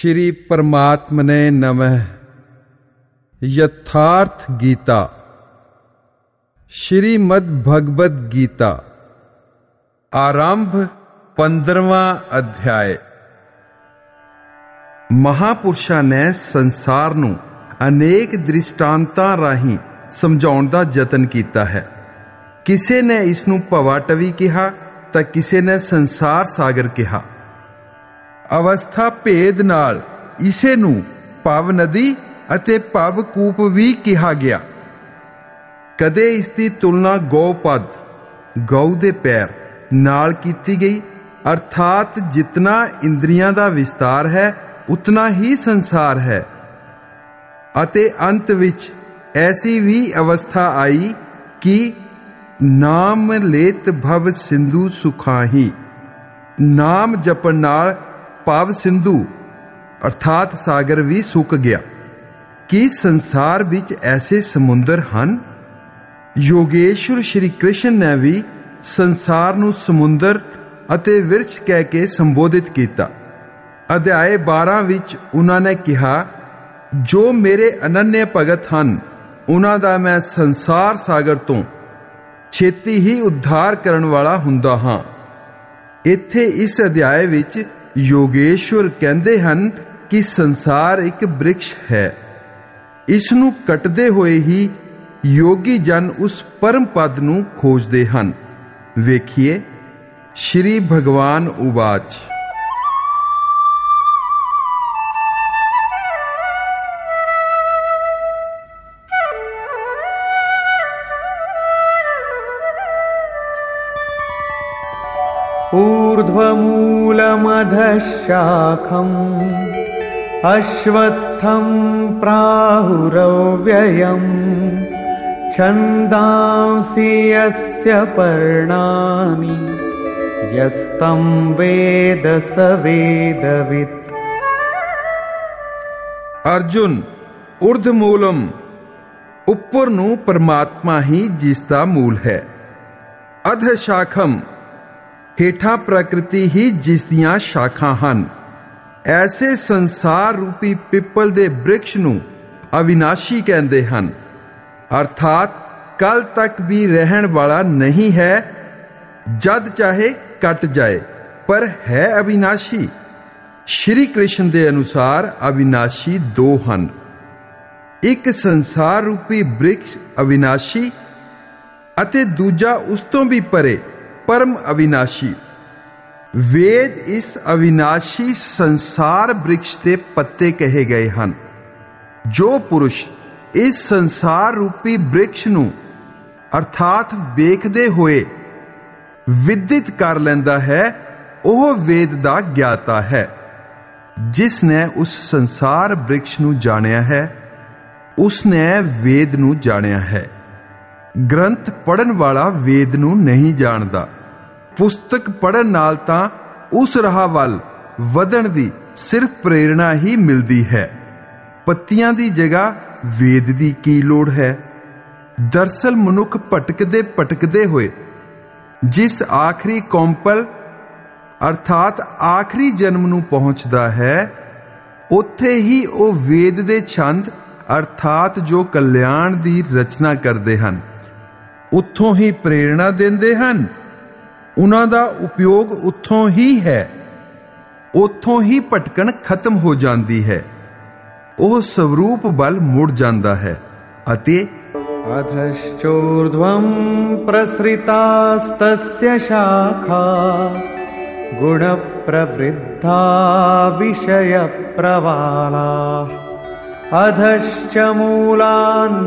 ਸ਼੍ਰੀ ਪਰਮਾਤਮਨੇ ਨਮः ਯਥਾਰਥ ਗੀਤਾ। ਸ਼੍ਰੀਮਦ ਭਗਵਦ ਗੀਤਾ। ਆਰੰਭ 15ਵਾਂ ਅਧਿਆਇ। ਮਹਾਪੁਰਸ਼ਾਂ ਨੇ ਸੰਸਾਰ ਨੂੰ ਅਨੇਕ ਦ੍ਰਿਸ਼ਟਾਂਤਾਂ ਰਾਹੀਂ ਸਮਝਾਉਣ ਦਾ ਯਤਨ ਕੀਤਾ ਹੈ। ਕਿਸੇ ਨੇ ਇਸ ਨੂੰ ਭਵਾਟਵੀ ਕਿਹਾ ਤਾਂ ਕਿਸੇ ਨੇ ਸੰਸਾਰ ਸਾਗਰ ਕਿਹਾ। ਅਵਸਥਾ ਭੇਦ ਨਾਲ ਇਸੇ ਨੂੰ ਭਵ ਨਦੀ ਅਤੇ ਭਵ ਕੂਪ ਵੀ ਕਿਹਾ ਗਿਆ। ਕਦੇ ਇਸ ਦੀ ਤੁਲਨਾ ਗੋਪਦ ਗਊ ਦੇ ਪੈਰ ਨਾਲ ਕੀਤੀ ਗਈ, ਅਰਥਾਤ ਜਿਤਨਾ ਇੰਦਰੀਆਂ ਦਾ ਵਿਸਤਾਰ ਹੈ, ਉਤਨਾ ਹੀ ਸੰਸਾਰ ਹੈ। ਅਤੇ ਅੰਤ ਵਿੱਚ ਐਸੀ ਵੀ ਅਵਸਥਾ ਆਈ ਕਿ ਨਾਮ ਲੇਤ ਭਵ ਸਿੰਧੂ ਸੁਖਾਹੀ, ਨਾਮ ਜਪਣ ਨਾਲ ਭਾਵ ਸਿੰਧੂ, ਅਰਥਾਤ ਸਾਗਰ ਵੀ ਸੁੱਕ ਗਿਆ। ਕੀ ਸੰਸਾਰ ਵਿੱਚ ਐਸੇ ਸਮੁੰਦਰ ਹਨ? ਯੋਗੇਸ਼ਵਰ ਸ਼੍ਰੀ ਕ੍ਰਿਸ਼ਨ ਨੇ ਵੀ ਸੰਸਾਰ ਨੂੰ ਸਮੁੰਦਰ ਅਤੇ ਵਿਰਛ ਕਹਿ ਕੇ ਸੰਬੋਧਿਤ ਕੀਤਾ। ਅਧਿਆਏ 12 ਵਿੱਚ ਉਹਨਾਂ ਨੇ ਕਿਹਾ, ਜੋ ਮੇਰੇ ਅਨੰਨਯ ਭਗਤ ਹਨ, ਉਹਨਾਂ ਦਾ ਮੈਂ ਸੰਸਾਰ ਸਾਗਰ ਤੋਂ ਛੇਤੀ ਹੀ ਉଦ୍ਧਾਰ ਕਰਨ ਵਾਲਾ ਹੁੰਦਾ ਹਾਂ। ਇੱਥੇ ਇਸ ਅਧਿਆਏ ਵਿੱਚ ਯੋਗੇਸ਼ਵਰ ਕਹਿੰਦੇ ਹਨ ਕਿ ਸੰਸਾਰ ਇੱਕ ਬ੍ਰਿਕਸ਼ ਹੈ। ਇਸ ਨੂੰ ਕੱਟਦੇ ਹੋਏ ਹੀ ਯੋਗੀ ਜਨ ਉਸ ਪਰਮ ਪਦ ਨੂੰ ਖੋਜਦੇ ਹਨ। ਵੇਖੀਏ, ਸ਼੍ਰੀ ਭਗਵਾਨ ਉਵਾਚ ऊर्ध्वमूलमधशाखम् अश्वत्थं प्राहुरव्ययम् छन्दांसि यस्य पर्णानि यस्तं वेद स वेदवित् ਅਰਜੁਨ ਉਰਧ ਮੂਲਮ ਉੱਪਰ ਨੂੰ ਪਰਮਾਤਮਾ ਹੀ ਜਿਸ ਦਾ ਮੂਲ ਹੈ ਅਧ ਸ਼ਾਖਮ ਹੇਠਾਂ ਪ੍ਰਕਿਰਤੀ ਹੀ ਜਿਸ ਦੀਆਂ ਸ਼ਾਖਾਂ ਹਨ। ਐਸੇ ਸੰਸਾਰ ਰੂਪੀ ਪਿੱਪਲ ਦੇ ਬ੍ਰਿਕਸ਼ ਨੂੰ ਅਵਿਨਾਸ਼ੀ ਕਹਿੰਦੇ ਹਨ। ਅਰਥਾਤ ਕੱਲ ਤੱਕ ਵੀ ਰਹਿਣ ਵਾਲਾ ਨਹੀਂ ਹੈ, ਜਦ ਚਾਹੇ ਕੱਟ ਜਾਏ, ਪਰ ਹੈ ਅਵਿਨਾਸ਼ੀ। ਸ਼੍ਰੀ ਕ੍ਰਿਸ਼ਨ ਦੇ ਅਨੁਸਾਰ ਅਵਿਨਾਸ਼ੀ ਦੋ ਹਨ। ਇੱਕ ਸੰਸਾਰ ਰੂਪੀ ਬ੍ਰਿਕਸ਼ ਅਵਿਨਾਸ਼ੀ ਅਤੇ ਦੂਜਾ ਉਸ ਤੋਂ ਵੀ ਪਰੇ ਪਰਮ ਅਵਿਨਾਸ਼ੀ। ਵੇਦ ਇਸ ਅਵਿਨਾਸ਼ੀ ਸੰਸਾਰ ਬ੍ਰਿਕਸ਼ ਦੇ ਪੱਤੇ ਕਹੇ ਗਏ ਹਨ। ਜੋ ਪੁਰਸ਼ ਇਸ ਸੰਸਾਰ ਰੂਪੀ ਬ੍ਰਿਕਸ਼ ਨੂੰ ਅਰਥਾਤ ਵੇਖਦੇ ਹੋਏ ਵਿਦਿਤ ਕਰ ਲੈਂਦਾ ਹੈ, ਉਹ ਵੇਦ ਦਾ ਗਿਆਤਾ ਹੈ। ਜਿਸ ਨੇ ਉਸ ਸੰਸਾਰ ਬ੍ਰਿਕਸ਼ ਨੂੰ ਜਾਣਿਆ ਹੈ, ਉਸ ਨੇ ਵੇਦ ਨੂੰ ਜਾਣਿਆ ਹੈ। ਗ੍ਰੰਥ ਪੜਨ ਵਾਲਾ ਵੇਦ ਨੂੰ ਨਹੀਂ ਜਾਣਦਾ। ਪੁਸਤਕ ਪੜਨ ਨਾਲ ਤਾਂ ਉਸ ਰਾਹ ਵੱਲ ਵਧਣ ਦੀ ਸਿਰਫ ਪ੍ਰੇਰਣਾ ਹੀ ਮਿਲਦੀ ਹੈ। ਪੱਤੀਆਂ ਦੀ ਜਗ੍ਹਾ ਵੇਦ ਦੀ ਕੀ ਲੋੜ ਹੈ? ਦਰਸਲ ਮਨੁੱਖ ਭਟਕਦੇ ਭਟਕਦੇ ਹੋਏ ਜਿਸ ਆਖਰੀ ਕੰਪਲ ਅਰਥਾਤ ਆਖਰੀ ਜਨਮ ਨੂੰ ਪਹੁੰਚਦਾ ਹੈ, ਉੱਥੇ ਹੀ ਉਹ ਵੇਦ ਦੇ ਛੰਦ ਅਰਥਾਤ ਜੋ ਕਲਿਆਣ ਦੀ ਰਚਨਾ ਕਰਦੇ ਹਨ, ਉੱਥੋਂ ਹੀ ਪ੍ਰੇਰਣਾ ਦਿੰਦੇ ਹਨ। ਉਹਨਾਂ ਦਾ ਉਪਯੋਗ ਉੱਥੋਂ ਹੀ ਹੈ ਉੱਥੋਂ ਹੀ ਭਟਕਣ ਖਤਮ ਹੋ ਜਾਂਦੀ ਹੈ ਉਹ ਸਵਰੂਪ ਬਲ ਮੁੜ ਜਾਂਦਾ ਹੈ ਅਤੇ अधश्चोर्ध्वं प्रसृतास्तस्य शाखा गुणप्रवृद्धा विषयप्रवालाः अधश्च मूलान्यनुसन्ततानि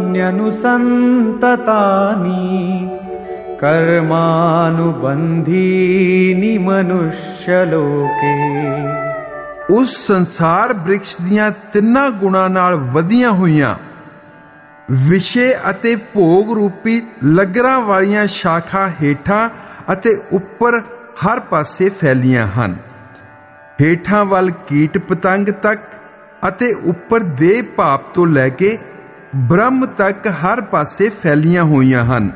कर्मानुबन्धीनि मनुष्यलोके ਉਸ ਸੰਸਾਰ ਬ੍ਰਿਕਸ਼ ਦੀਆਂ ਤਿੰਨਾਂ ਗੁਣਾਂ ਨਾਲ ਵਧੀਆਂ ਹੋਈਆਂ ਵਿਸ਼ੇ ਅਤੇ ਭੋਗ ਰੂਪੀ ਲਗਰਾਂ ਵਾਲੀਆਂ ਸ਼ਾਖਾ ਹੇਠਾਂ ਅਤੇ ਉੱਪਰ ਹਰ ਪਾਸੇ ਫੈਲੀਆਂ ਹਨ ਹੇਠਾਂ ਵੱਲ ਕੀਟ ਪਤੰਗ ਤੱਕ ਅਤੇ ਉੱਪਰ ਦੇ ਭਾਪ ਤੋਂ ਲੈ ਕੇ ਬ੍ਰਹਮ ਤੱਕ ਹਰ ਪਾਸੇ ਫੈਲੀਆਂ ਹੋਈਆਂ ਹਨ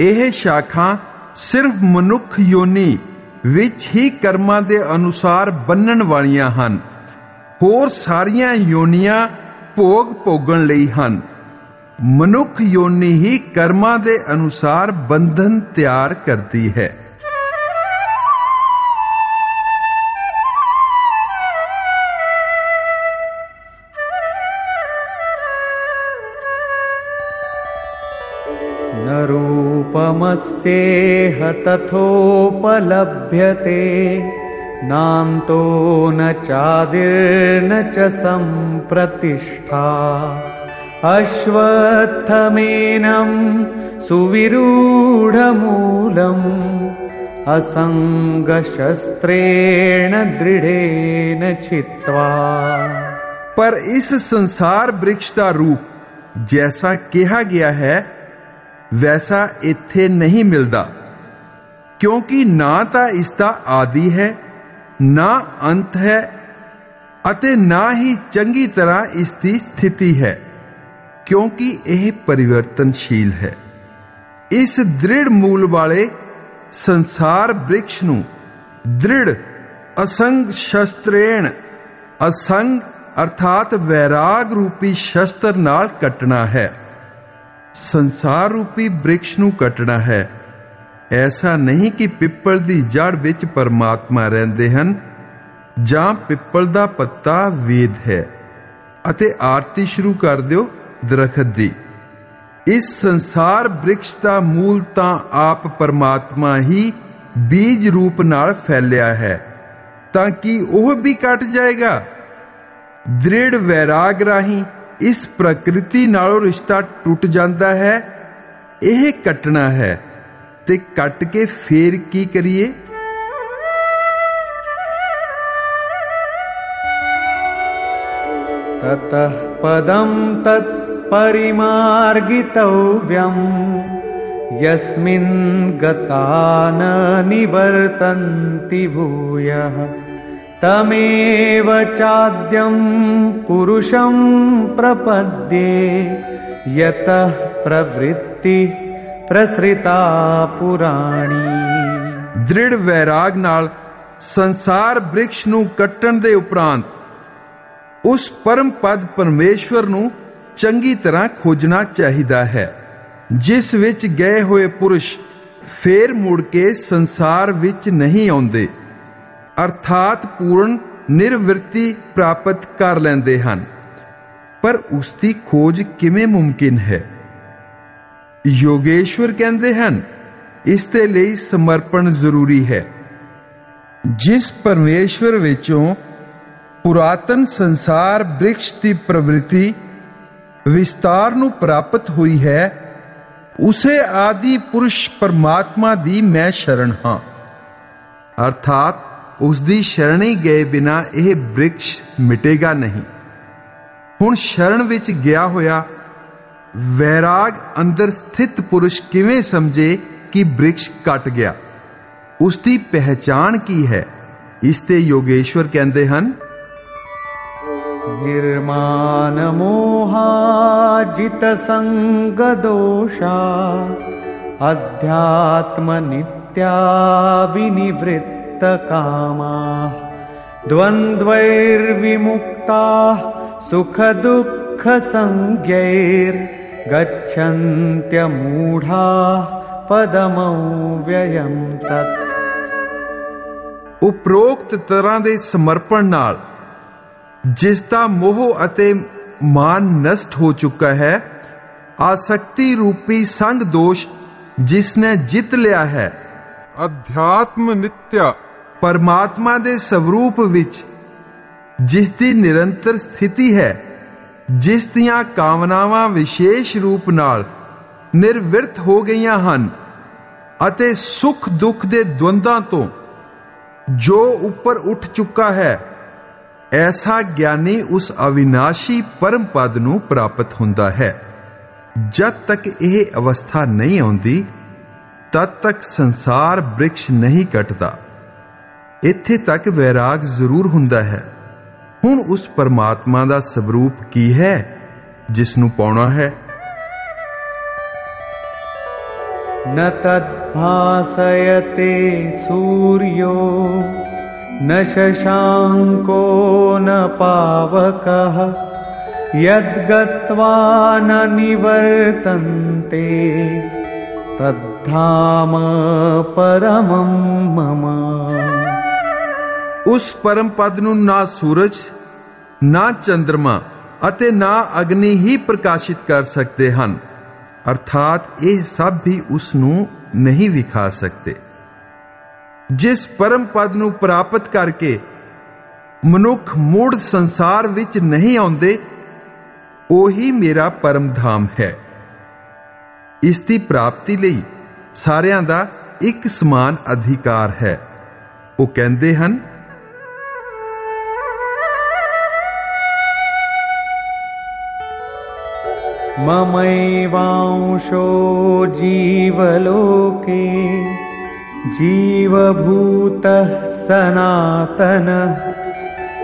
ਇਹ ਸ਼ਾਖਾ ਸਿਰਫ ਮਨੁੱਖ ਯੋਨੀ ਵਿੱਚ ਹੀ ਕਰਮਾਂ ਦੇ ਅਨੁਸਾਰ ਬੰਨਣ ਵਾਲੀਆਂ ਹਨ। ਹੋਰ ਸਾਰੀਆਂ ਯੋਨੀਆਂ ਭੋਗ ਭੋਗਣ ਲਈ ਹਨ। ਮਨੁੱਖ ਯੋਨੀ ਹੀ ਕਰਮਾਂ ਦੇ ਅਨੁਸਾਰ ਬੰਧਨ ਤਿਆਰ ਕਰਦੀ ਹੈ। तमस्येह तथोपलभ्यते नान्तो न चादिर्न च सम्प्रतिष्ठा अश्वत्थमेनं सुविरूढमूलम् असङ्गशस्त्रेण दृढेन चित्वा पर इस संसार वृक्ष का रूप जैसा कहा गया है ਵੈਸਾ ਇੱਥੇ ਨਹੀਂ ਮਿਲਦਾ। ਕਿਉਂਕਿ ਨਾ ਤਾਂ ਇਸ ਦਾ ਆਦੀ ਹੈ, ਨਾ ਅੰਤ ਹੈ ਅਤੇ ਨਾ ਹੀ ਚੰਗੀ ਤਰ੍ਹਾਂ ਇਸ ਦੀ ਸਥਿਤੀ ਹੈ, ਕਿਉਂਕਿ ਇਹ ਪਰਿਵਰਤਨਸ਼ੀਲ ਹੈ। ਇਸ ਦ੍ਰਿੜ ਮੂਲ ਵਾਲੇ ਸੰਸਾਰ ਬ੍ਰਿਕਸ਼ ਨੂੰ ਦ੍ਰਿੜ ਅਸੰਗ ਸ਼ਸਤਰੇਣ, ਅਸੰਗ ਅਰਥਾਤ ਵੈਰਾਗ ਰੂਪੀ ਸ਼ਸਤਰ ਨਾਲ ਕੱਟਣਾ ਹੈ। ਸੰਸਾਰ ਰੂਪੀ ਬ੍ਰਿਕਸ਼ ਨੂੰ ਕੱਟਣਾ ਹੈ। ਐਸਾ ਨਹੀਂ ਕਿ ਪਿੱਪਲ ਦੀ ਜੜ ਵਿੱਚ ਪਰਮਾਤਮਾ ਰਹਿੰਦੇ ਹਨ, ਜਾਂ ਪਿੱਪਲ ਦਾ ਪੱਤਾ ਵੇਦ ਹੈ, ਅਤੇ ਆਰਤੀ ਸ਼ੁਰੂ ਕਰ ਦਿਓ ਦਰਖਤ ਦੀ। ਇਸ ਸੰਸਾਰ ਬ੍ਰਿਕਸ਼ ਦਾ ਮੂਲ ਤਾਂ ਆਪ ਪਰਮਾਤਮਾ ਹੀ ਬੀਜ ਰੂਪ ਨਾਲ ਫੈਲਿਆ ਹੈ, ਤਾਂ ਕਿ ਉਹ ਵੀ ਕੱਟ ਜਾਏਗਾ? ਦ੍ਰਿੜ ਵੈਰਾਗ ਰਾਹੀਂ ਇਸ ਪ੍ਰਕਿਰਤੀ ਨਾਲੋਂ ਰਿਸ਼ਤਾ ਟੁੱਟ ਜਾਂਦਾ ਹੈ ਇਹ ਕੱਟਣਾ ਹੈ ਤੇ ਕੱਟ ਕੇ ਫੇਰ ਕੀ ਕਰੀਏ ततः पदं तत्परिमार्गितव्यम् यस्मिन् गता न निवर्तन्ति भूयः तमेव चाद्यं पुरुषं प्रपद्ये यतः प्रवृत्तिः प्रसृता पुराणी ਦ੍ਰਿੜ ਵੈਰਾਗ ਨਾਲ ਸੰਸਾਰ ਬ੍ਰਿਕਸ਼ ਨੂੰ ਕੱਟਣ ਦੇ ਉਪਰੰਤ ਉਸ ਪਰਮ ਪਦ ਪਰਮੇਸ਼ਵਰ ਨੂੰ ਚੰਗੀ ਤਰ੍ਹਾਂ ਖੋਜਣਾ ਚਾਹੀਦਾ ਹੈ ਜਿਸ ਵਿੱਚ ਗਏ ਹੋਏ ਪੁਰਸ਼ ਫੇਰ ਮੁੜ ਕੇ ਸੰਸਾਰ ਵਿੱਚ ਨਹੀਂ ਆਉਂਦੇ ਅਰਥਾਤ ਪੂਰਨ ਨਿਰਵਿਰਤੀ ਪ੍ਰਾਪਤ ਕਰ ਲੈਂਦੇ ਹਨ। ਪਰ ਉਸ ਦੀ ਖੋਜ ਕਿਵੇਂ ਮੁਮਕਿਨ ਹੈ? ਯੋਗੇਸ਼ਵਰ ਕਹਿੰਦੇ ਹਨ, ਇਸ ਦੇ ਲਈ ਸਮਰਪਣ ਜ਼ਰੂਰੀ ਹੈ। ਜਿਸ ਪਰਮੇਸ਼ਵਰ ਵਿੱਚੋਂ ਪੁਰਾਤਨ ਸੰਸਾਰ ਬ੍ਰਿਕਸ਼ ਦੀ ਪ੍ਰਵਿਰਤੀ ਵਿਸਤਾਰ ਨੂੰ ਪ੍ਰਾਪਤ ਹੋਈ ਹੈ, ਉਸੇ ਆਦਿ ਪੁਰਸ਼ ਪਰਮਾਤਮਾ ਦੀ ਮੈਂ ਸ਼ਰਨ ਹਾਂ। ਅਰਥਾਤ ਉਸ ਦੀ ਸ਼ਰਣੀ ਗਏ ਬਿਨਾ ਇਹ ਬ੍ਰਿਕਸ਼ ਮਿਟੇਗਾ ਨਹੀਂ ਹੁਣ ਸ਼ਰਨ ਵਿੱਚ ਗਿਆ ਹੋਇਆ ਵੈਰਾਗ ਅੰਦਰ ਸਥਿਤ ਪੁਰਸ਼ ਕਿਵੇਂ ਸਮਝੇ ਕਿ ਬ੍ਰਿਕਸ਼ ਕੱਟ ਗਿਆ ਉਸ ਦੀ ਪਹਿਚਾਨ ਕੀ ਹੈ ਇਸ ਤੇ ਯੋਗੇਸ਼ਵਰ ਕਹਿੰਦੇ ਹਨ निर्मानमोहाजितसङ्गदोषा अध्यात्मनित्या विनिवृत्तकामाः द्वन्द्वैर्विमुक्ताः सुखदुःखसंज्ञैर्गच्छन्त्यमूढाः पदमव्ययम् तत् ਉਪਰੋਕਤ ਤਰ੍ਹਾਂ ਦੇ ਸਮਰਪਣ ਨਾਲ ਜਿਸ ਦਾ ਮੋਹ ਅਤੇ ਮਾਨ ਨਸ਼ਟ ਹੋ ਚੁੱਕਾ ਹੈ ਆਸਕਤੀ ਰੂਪੀ ਸੰਗ ਦੋਸ਼ ਜਿਸ ਨੇ ਜਿੱਤ ਲਿਆ ਹੈ ਅਧਿਆਤਮ ਨਿਤਿਆ ਪਰਮਾਤਮਾ ਦੇ ਸਵਰੂਪ ਵਿੱਚ ਜਿਸ ਦੀ ਨਿਰੰਤਰ ਸਥਿਤੀ ਹੈ, ਜਿਸ ਦੀਆਂ ਕਾਮਨਾਵਾਂ ਵਿਸ਼ੇਸ਼ ਰੂਪ ਨਾਲ ਨਿਰਵਿਰਤ ਹੋ ਗਈਆਂ ਹਨ ਅਤੇ ਸੁਖ ਦੁੱਖ ਦੇ ਦਵੰਦਾਂ ਤੋਂ ਜੋ ਉੱਪਰ ਉੱਠ ਚੁੱਕਾ ਹੈ, ਐਸਾ ਗਿਆਨੀ ਉਸ ਅਵਿਨਾਸ਼ੀ ਪਰਮ ਪਦ ਨੂੰ ਪ੍ਰਾਪਤ ਹੁੰਦਾ ਹੈ। ਜਦ ਤੱਕ ਇਹ ਅਵਸਥਾ ਨਹੀਂ ਆਉਂਦੀ, ਤਦ ਤੱਕ ਸੰਸਾਰ ਬ੍ਰਿਕਸ਼ ਨਹੀਂ ਕੱਟਦਾ। ਇੱਥੇ ਤੱਕ ਵੈਰਾਗ ਜ਼ਰੂਰ ਹੁੰਦਾ ਹੈ ਹੁਣ ਉਸ ਪਰਮਾਤਮਾ ਦਾ ਸਵਰੂਪ ਕੀ ਹੈ ਜਿਸ ਨੂੰ ਪਾਉਣਾ ਹੈ न तद्भासयते सूर्यो न शशाङ्को न पावकः यद्गत्वा न निवर्तन्ते तद्धाम परमं मम ਉਸ ਪਰਮ ਪਦ ਨੂੰ ਨਾ ਸੂਰਜ, ਨਾ ਚੰ드ਰਮਾ ਅਤੇ ਨਾ ਅਗਨੀ ਹੀ ਪ੍ਰਕਾਸ਼ਿਤ ਕਰ ਸਕਦੇ ਹਨ। ਅਰਥਾਤ ਇਹ ਸਭ ਵੀ ਉਸ ਨੂੰ ਨਹੀਂ ਵਿਖਾ ਸਕਦੇ। ਜਿਸ ਪਰਮ ਪਦ ਨੂੰ ਪ੍ਰਾਪਤ ਕਰਕੇ ਮਨੁੱਖ ਮੂੜ ਸੰਸਾਰ ਵਿੱਚ ਨਹੀਂ ਆਉਂਦੇ, ਉਹੀ ਮੇਰਾ ਪਰਮ ਧਾਮ ਹੈ। ਇਸ ਦੀ ਪ੍ਰਾਪਤੀ ਲਈ ਸਾਰਿਆਂ ਦਾ ਇੱਕ ਸਮਾਨ ਅਧਿਕਾਰ ਹੈ। ਉਹ ਕਹਿੰਦੇ ਹਨ ममैवांशो जीवलोके जीवभूतः सनातनः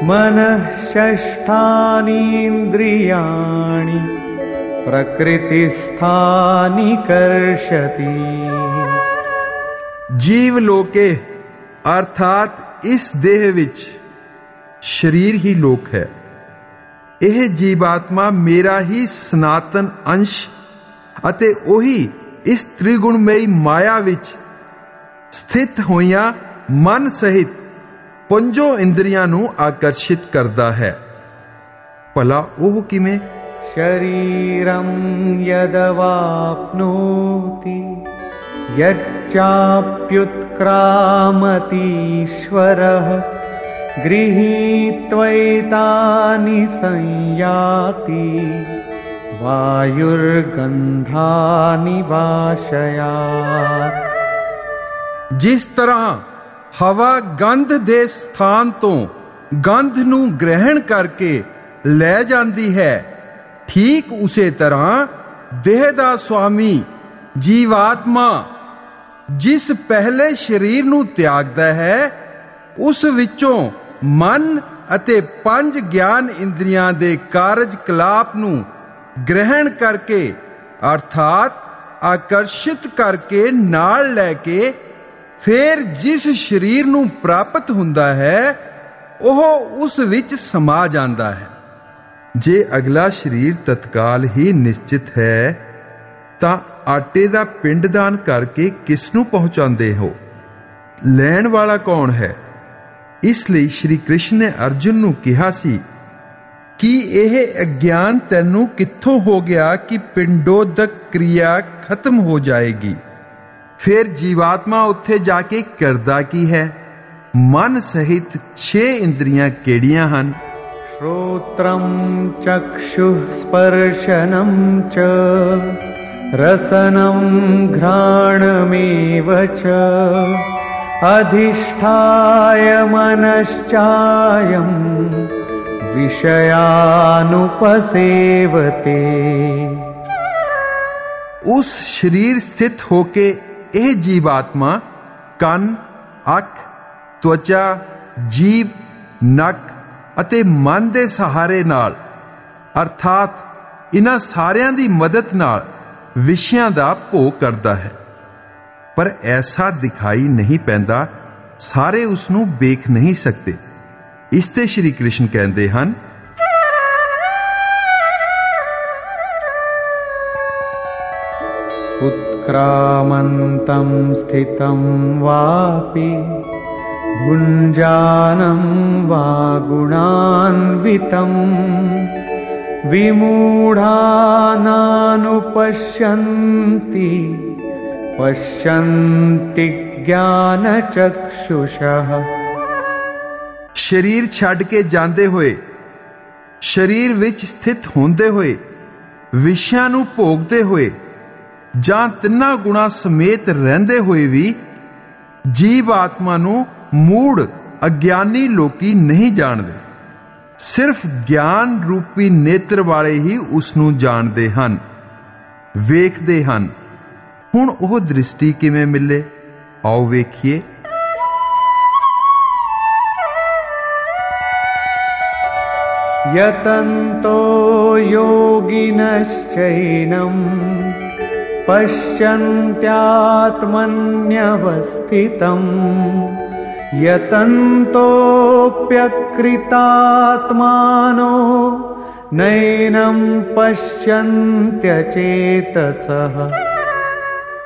मनः षष्ठानीन्द्रियाणि प्रकृतिस्थानि कर्षति ਜੀਵ ਲੋਕੇ ਅਰਥਾਤ ਇਸ ਦੇਹ ਵਿੱਚ ਸਰੀਰ ਹੀ ਲੋਕ ਹੈ ਇਹ ਜੀਵਾਤਮਾ ਮੇਰਾ ਹੀ ਸਨਾਤਨ ਅੰਸ਼ ਅਤੇ ਉਹੀ ਇਸ ਤ੍ਰਿਗੁਣਮਈ ਮਾਇਆ ਵਿੱਚ ਸਥਿਤ ਹੋਈਆਂ ਮਨ ਸਹਿਤ ਪੰਜੋ ਇੰਦਰੀਆਂ ਨੂੰ ਆਕਰਸ਼ਿਤ ਕਰਦਾ ਹੈ ਭਲਾ ਉਹ ਕਿਵੇਂ शरीरं यदवाप्नोति यच्चाप्युत्क्रामतीश्वरः गृहीत्वैतानि संयाति वायुर्गन्धानि वाशयात् ਜਿਸ ਤਰ੍ਹਾਂ ਹਵਾ ਗੰਧ ਦੇ ਸਥਾਨ ਤੋਂ ਗੰਧ ਨੂੰ ਗ੍ਰਹਿਣ ਕਰਕੇ ਲੈ ਜਾਂਦੀ ਹੈ ਠੀਕ ਉਸੇ ਤਰ੍ਹਾਂ ਦੇਹ ਦਾ ਸੁਆਮੀ ਜੀਵਾਤਮਾ ਜਿਸ ਪਹਿਲੇ ਸਰੀਰ ਨੂੰ ਤਿਆਗਦਾ ਹੈ ਉਸ ਵਿੱਚੋਂ ਮਨ ਅਤੇ ਪੰਜ ਗਿਆਨ ਇੰਦਰੀਆਂ ਦੇ ਕਾਰਜ ਕਲਾਪ ਨੂੰ ਗ੍ਰਹਿਣ ਕਰਕੇ, ਅਰਥਾਤ ਆਕਰਸ਼ਿਤ ਕਰਕੇ ਨਾਲ ਲੈ ਕੇ ਫਿਰ ਜਿਸ ਸਰੀਰ ਨੂੰ ਪ੍ਰਾਪਤ ਹੁੰਦਾ ਹੈ, ਉਹ ਉਸ ਵਿੱਚ ਸਮਾ ਜਾਂਦਾ ਹੈ। ਜੇ ਅਗਲਾ ਸਰੀਰ ਤਤਕਾਲ ਹੀ ਨਿਸ਼ਚਿਤ ਹੈ, ਤਾਂ ਆਟੇ ਦਾ ਪਿੰਡਦਾਨ ਕਰਕੇ ਕਿਸ ਨੂੰ ਪਹੁੰਚਾਉਂਦੇ ਹੋ? ਲੈਣ ਵਾਲਾ ਕੌਣ ਹੈ? ਇਸ ਲਈ ਸ਼੍ਰੀ ਕ੍ਰਿਸ਼ਨ ਨੇ ਅਰਜੁਨ ਨੂੰ ਕਿਹਾ ਸੀ ਕਿ ਇਹ ਅਗਿਆਨ ਤੈਨੂੰ ਕਿੱਥੋਂ ਹੋ ਗਿਆ ਕਿ ਪਿੰਡੋਦਕ ਕਿਰਿਆ ਖਤਮ ਹੋ ਜਾਏਗੀ ਫਿਰ ਜੀਵਾਤਮਾ ਉੱਥੇ ਜਾ ਕੇ ਕਰਦਾ ਕੀ ਹੈ ਮਨ ਸਹਿਤ 6 ਇੰਦਰੀਆਂ ਕਿਹੜੀਆਂ ਹਨ श्रोत्रं चक्षुः स्पर्शनं च रसनं घ्राणमेव च अधिष्ठाय मनश्चायं विषयानुपसेवते ਉਸ ਸਰੀਰ ਸਥਿਤ ਹੋ ਕੇ ਇਹ ਜੀਵਾਤਮਾ ਕੰਨ ਅੱਖ ਤਵਚਾ ਜੀਭ ਨੱਕ ਅਤੇ ਮਨ ਦੇ ਸਹਾਰੇ ਨਾਲ ਅਰਥਾਤ ਇਹਨਾਂ ਸਾਰਿਆਂ ਦੀ ਮਦਦ ਨਾਲ ਵਿਸ਼ਿਆਂ ਦਾ ਭੋਗ ਕਰਦਾ ਹੈ ਪਰ ਐਸਾ ਦਿਖਾਈ ਨਹੀਂ ਪੈਂਦਾ ਸਾਰੇ ਉਸ ਨੂੰ ਵੇਖ ਨਹੀਂ ਸਕਦੇ ਇਸ ਤੇ ਸ਼੍ਰੀ ਕ੍ਰਿਸ਼ਨ ਕਹਿੰਦੇ ਹਨ उत्क्रामन्तं स्थितं वापि भुञ्जानं वा गुणान्वितं विमूढानानुपश्यन्ति ਪਸ਼ੰਤੀ ਗਿਆਨ ਚਕਸ਼ੁਸ਼ਹ ਸਰੀਰ ਛੱਡ ਕੇ ਜਾਂਦੇ ਹੋਏ ਸਰੀਰ ਵਿੱਚ ਸਥਿਤ ਹੁੰਦੇ ਹੋਏ ਵਿਸ਼ਿਆਂ ਨੂੰ ਭੋਗਦੇ ਹੋਏ ਜਾਂ ਤਿੰਨਾ ਗੁਣਾ ਸਮੇਤ ਰਹਿੰਦੇ ਹੋਏ ਵੀ ਜੀਵ ਆਤਮਾ ਨੂੰ ਮੂੜ ਅਗਿਆਨੀ ਲੋਕੀ ਨਹੀਂ ਜਾਣਦੇ ਸਿਰਫ ਗਿਆਨ ਰੂਪੀ ਨੇਤਰ ਵਾਲੇ ਹੀ ਉਸ ਨੂੰ ਜਾਣਦੇ ਹਨ ਵੇਖਦੇ ਹਨ ਹੁਣ ਉਹ ਦ੍ਰਿਸ਼ਟੀ ਕਿਵੇਂ ਮਿਲੇ ਆਓ ਵੇਖੀਏ यतन्तो योगिनश्चैनं पश्यन्त्यात्मन्यवस्थितं यतन्तोऽप्यकृतात्मानो नैनं पश्यन्त्यचेतसः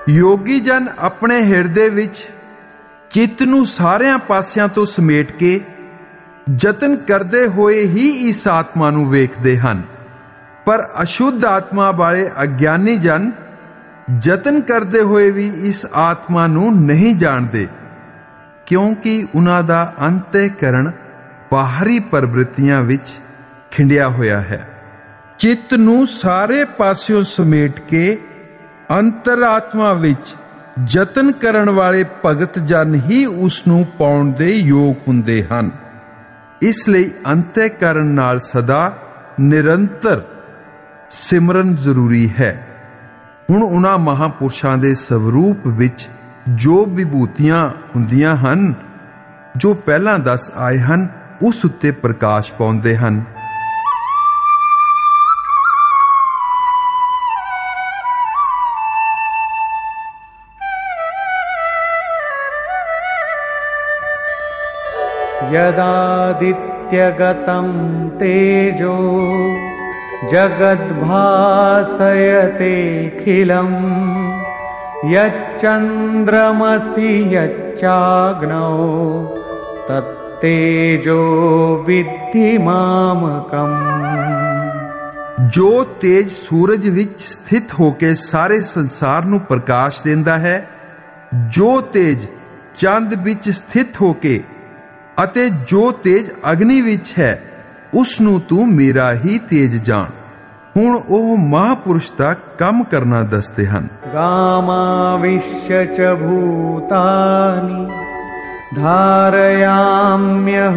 ਯੋਗੀ ਜਨ ਆਪਣੇ ਹਿਰਦੇ ਵਿੱਚ ਚਿੱਤ ਨੂੰ ਸਾਰਿਆਂ ਪਾਸਿਆਂ ਤੋਂ ਸਮੇਟ ਕੇ ਯਤਨ ਕਰਦੇ ਹੋਏ ਹੀ ਇਸ ਆਤਮਾ ਨੂੰ ਵੇਖਦੇ ਹਨ। ਪਰ ਅਸ਼ੁੱਧ ਆਤਮਾ ਵਾਲੇ ਅਗਿਆਨੀ ਜਨ ਯਤਨ ਕਰਦੇ ਹੋਏ ਵੀ ਇਸ ਆਤਮਾ ਨੂੰ ਨਹੀਂ ਜਾਣਦੇ, ਕਿਉਂਕਿ ਉਹਨਾਂ ਦਾ ਅੰਤःਕਰਣ ਬਾਹਰੀ ਪ੍ਰਵਿਰਤੀਆਂ ਵਿੱਚ ਖਿੰਡਿਆ ਹੋਇਆ ਹੈ। ਚਿੱਤ ਨੂੰ ਸਾਰੇ ਪਾਸਿਓਂ ਸਮੇਟ ਕੇ ਅੰਤਰਾਤਮਾ ਵਿੱਚ ਯਤਨ ਕਰਨ ਵਾਲੇ ਭਗਤ ਜਨ ਹੀ ਉਸ ਨੂੰ ਪਾਉਣ ਦੇ ਯੋਗ ਹੁੰਦੇ ਹਨ। ਇਸ ਲਈ ਅੰਤःਕਰਣ ਨਾਲ ਸਦਾ ਨਿਰੰਤਰ ਸਿਮਰਨ ਜ਼ਰੂਰੀ ਹੈ। ਹੁਣ ਉਹਨਾਂ ਮਹਾਪੁਰਸ਼ਾਂ ਦੇ ਸਵਰੂਪ ਵਿੱਚ ਜੋ ਵਿਭੂਤੀਆਂ ਹੁੰਦੀਆਂ ਹਨ, ਜੋ ਪਹਿਲਾਂ ਦੱਸ ਆਏ ਹਨ, ਉਸ ਉੱਤੇ ਪ੍ਰਕਾਸ਼ ਪਾਉਂਦੇ ਹਨ। यदादित्यगतं तेजो जगद्भासयतेऽखिलम् यच्चन्द्रमसि यच्चाग्नौ तत्तेजो विद्धि मामकम् ਜੋ ਤੇਜ ਸੂਰਜ ਵਿੱਚ ਸਥਿਤ ਹੋ ਕੇ ਸਾਰੇ ਸੰਸਾਰ ਨੂੰ ਪ੍ਰਕਾਸ਼ ਦਿੰਦਾ ਹੈ ਜੋ ਤੇਜ ਚੰਦ ਵਿੱਚ ਸਥਿਤ ਹੋ ਕੇ ਅਤੇ ਜੋ ਤੇਜ ਅਗਨੀ ਵਿੱਚ ਹੈ ਉਸ ਨੂੰ ਤੂੰ ਮੇਰਾ ਹੀ ਤੇਜ ਜਾਣ ਹੁਣ ਉਹ ਮਹਾਪੁਰਸ਼ ਦਾ ਕੰਮ ਕਰਨਾ ਦੱਸਦੇ ਹਨ गामाविश्य च भूतानि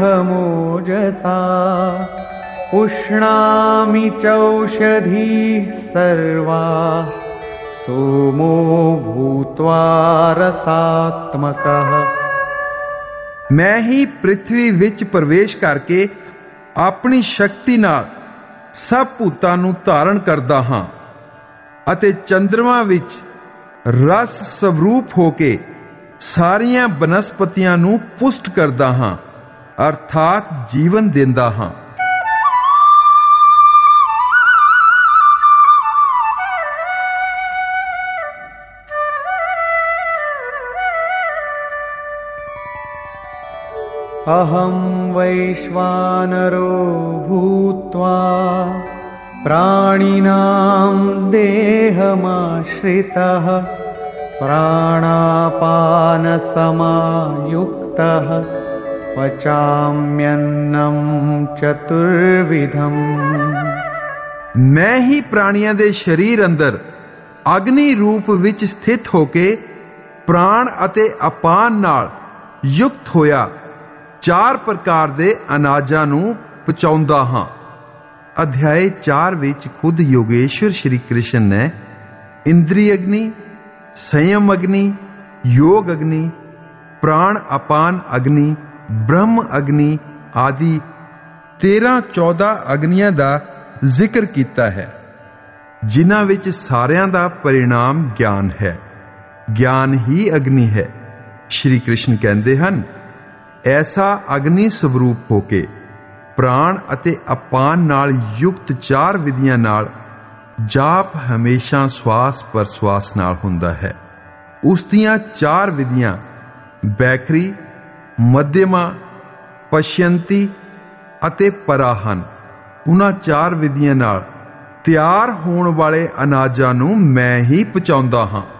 धारयाम्यहमोजसा पुष्णामि चौषधीः सर्वा सोमो भूत्वा रसात्मकः ਮੈਂ ਹੀ ਪ੍ਰithvi ਵਿੱਚ ਪ੍ਰਵੇਸ਼ ਕਰਕੇ ਆਪਣੀ ਸ਼ਕਤੀ ਨਾਲ ਸਭ ਭੂਤਾਂ ਨੂੰ ਧਾਰਨ ਕਰਦਾ ਹਾਂ ਅਤੇ ਚੰ드ਰਮਾ ਵਿੱਚ ਰਸ ਸਵਰੂਪ ਹੋ ਕੇ ਸਾਰੀਆਂ ਬਨਸਪਤੀਆਂ ਨੂੰ ਪੁਸ਼ਟ ਕਰਦਾ ਹਾਂ, ਅਰਥਾਤ ਜੀਵਨ ਦਿੰਦਾ ਹਾਂ। अहं वैश्वानरो भूत्वा प्राणिनां देहमाश्रितः प्राणापानसमायुक्तः पचाम्यन्नं चतुर्विधम् ਮੈਂ ਹੀ ਪ੍ਰਾਣੀਆਂ ਦੇ ਸਰੀਰ ਅੰਦਰ ਅਗਨੀ ਰੂਪ ਵਿੱਚ ਸਥਿਤ ਹੋ ਕੇ ਪ੍ਰਾਣ ਅਤੇ ਅਪਾਨ ਨਾਲ ਯੁਕਤ ਹੋਇਆ ਚਾਰ ਪ੍ਰਕਾਰ ਦੇ ਅਨਾਜਾਂ ਨੂੰ ਪਚਾਉਂਦਾ ਹਾਂ। ਅਧਿਆਇ 4 ਵਿੱਚ ਖੁਦ ਯੋਗੇਸ਼ਵਰ ਸ਼੍ਰੀ ਕ੍ਰਿਸ਼ਨ ਨੇ ਇੰਦਰੀ ਅਗਨੀ ਸੰਯਮ ਅਗਨੀ ਯੋਗ ਅਗਨੀ ਪ੍ਰਾਣ ਅਪਾਨ ਅਗਨੀ, ਬ੍ਰਹਮ ਅਗਨੀ ਆਦਿ 13 14 ਅਗਨੀਆਂ ਦਾ ਜ਼ਿਕਰ ਕੀਤਾ ਹੈ, ਜਿਨ੍ਹਾਂ ਵਿੱਚ ਸਾਰਿਆਂ ਦਾ ਪਰਿਣਾਮ ਗਿਆਨ ਹੈ। ਗਿਆਨ ਹੀ ਅਗਨੀ ਹੈ, ਸ਼੍ਰੀ ਕ੍ਰਿਸ਼ਨ ਕਹਿੰਦੇ ਹਨ। ਐਸਾ ਅਗਨੀ ਸਵਰੂਪ ਹੋ ਕੇ ਪ੍ਰਾਣ ਅਤੇ ਅਪਾਨ ਨਾਲ ਯੁਕਤ ਚਾਰ ਵਿਧੀਆਂ ਨਾਲ ਜਾਪ ਹਮੇਸ਼ਾ ਸਵਾਸ ਪਰ ਸਵਾਸ ਨਾਲ ਹੁੰਦਾ ਹੈ। ਉਸ ਦੀਆਂ ਚਾਰ ਵਿਧੀਆਂ ਬੈਕਰੀ, ਮਧਿਮਾ, ਪਸ਼ਯੰਤੀ ਅਤੇ ਪਰਾ ਹਨ। ਉਹਨਾਂ ਚਾਰ ਵਿਧੀਆਂ ਨਾਲ ਤਿਆਰ ਹੋਣ ਵਾਲੇ ਅਨਾਜਾਂ ਨੂੰ ਮੈਂ ਹੀ ਪਹੁੰਚਾਉਂਦਾ ਹਾਂ।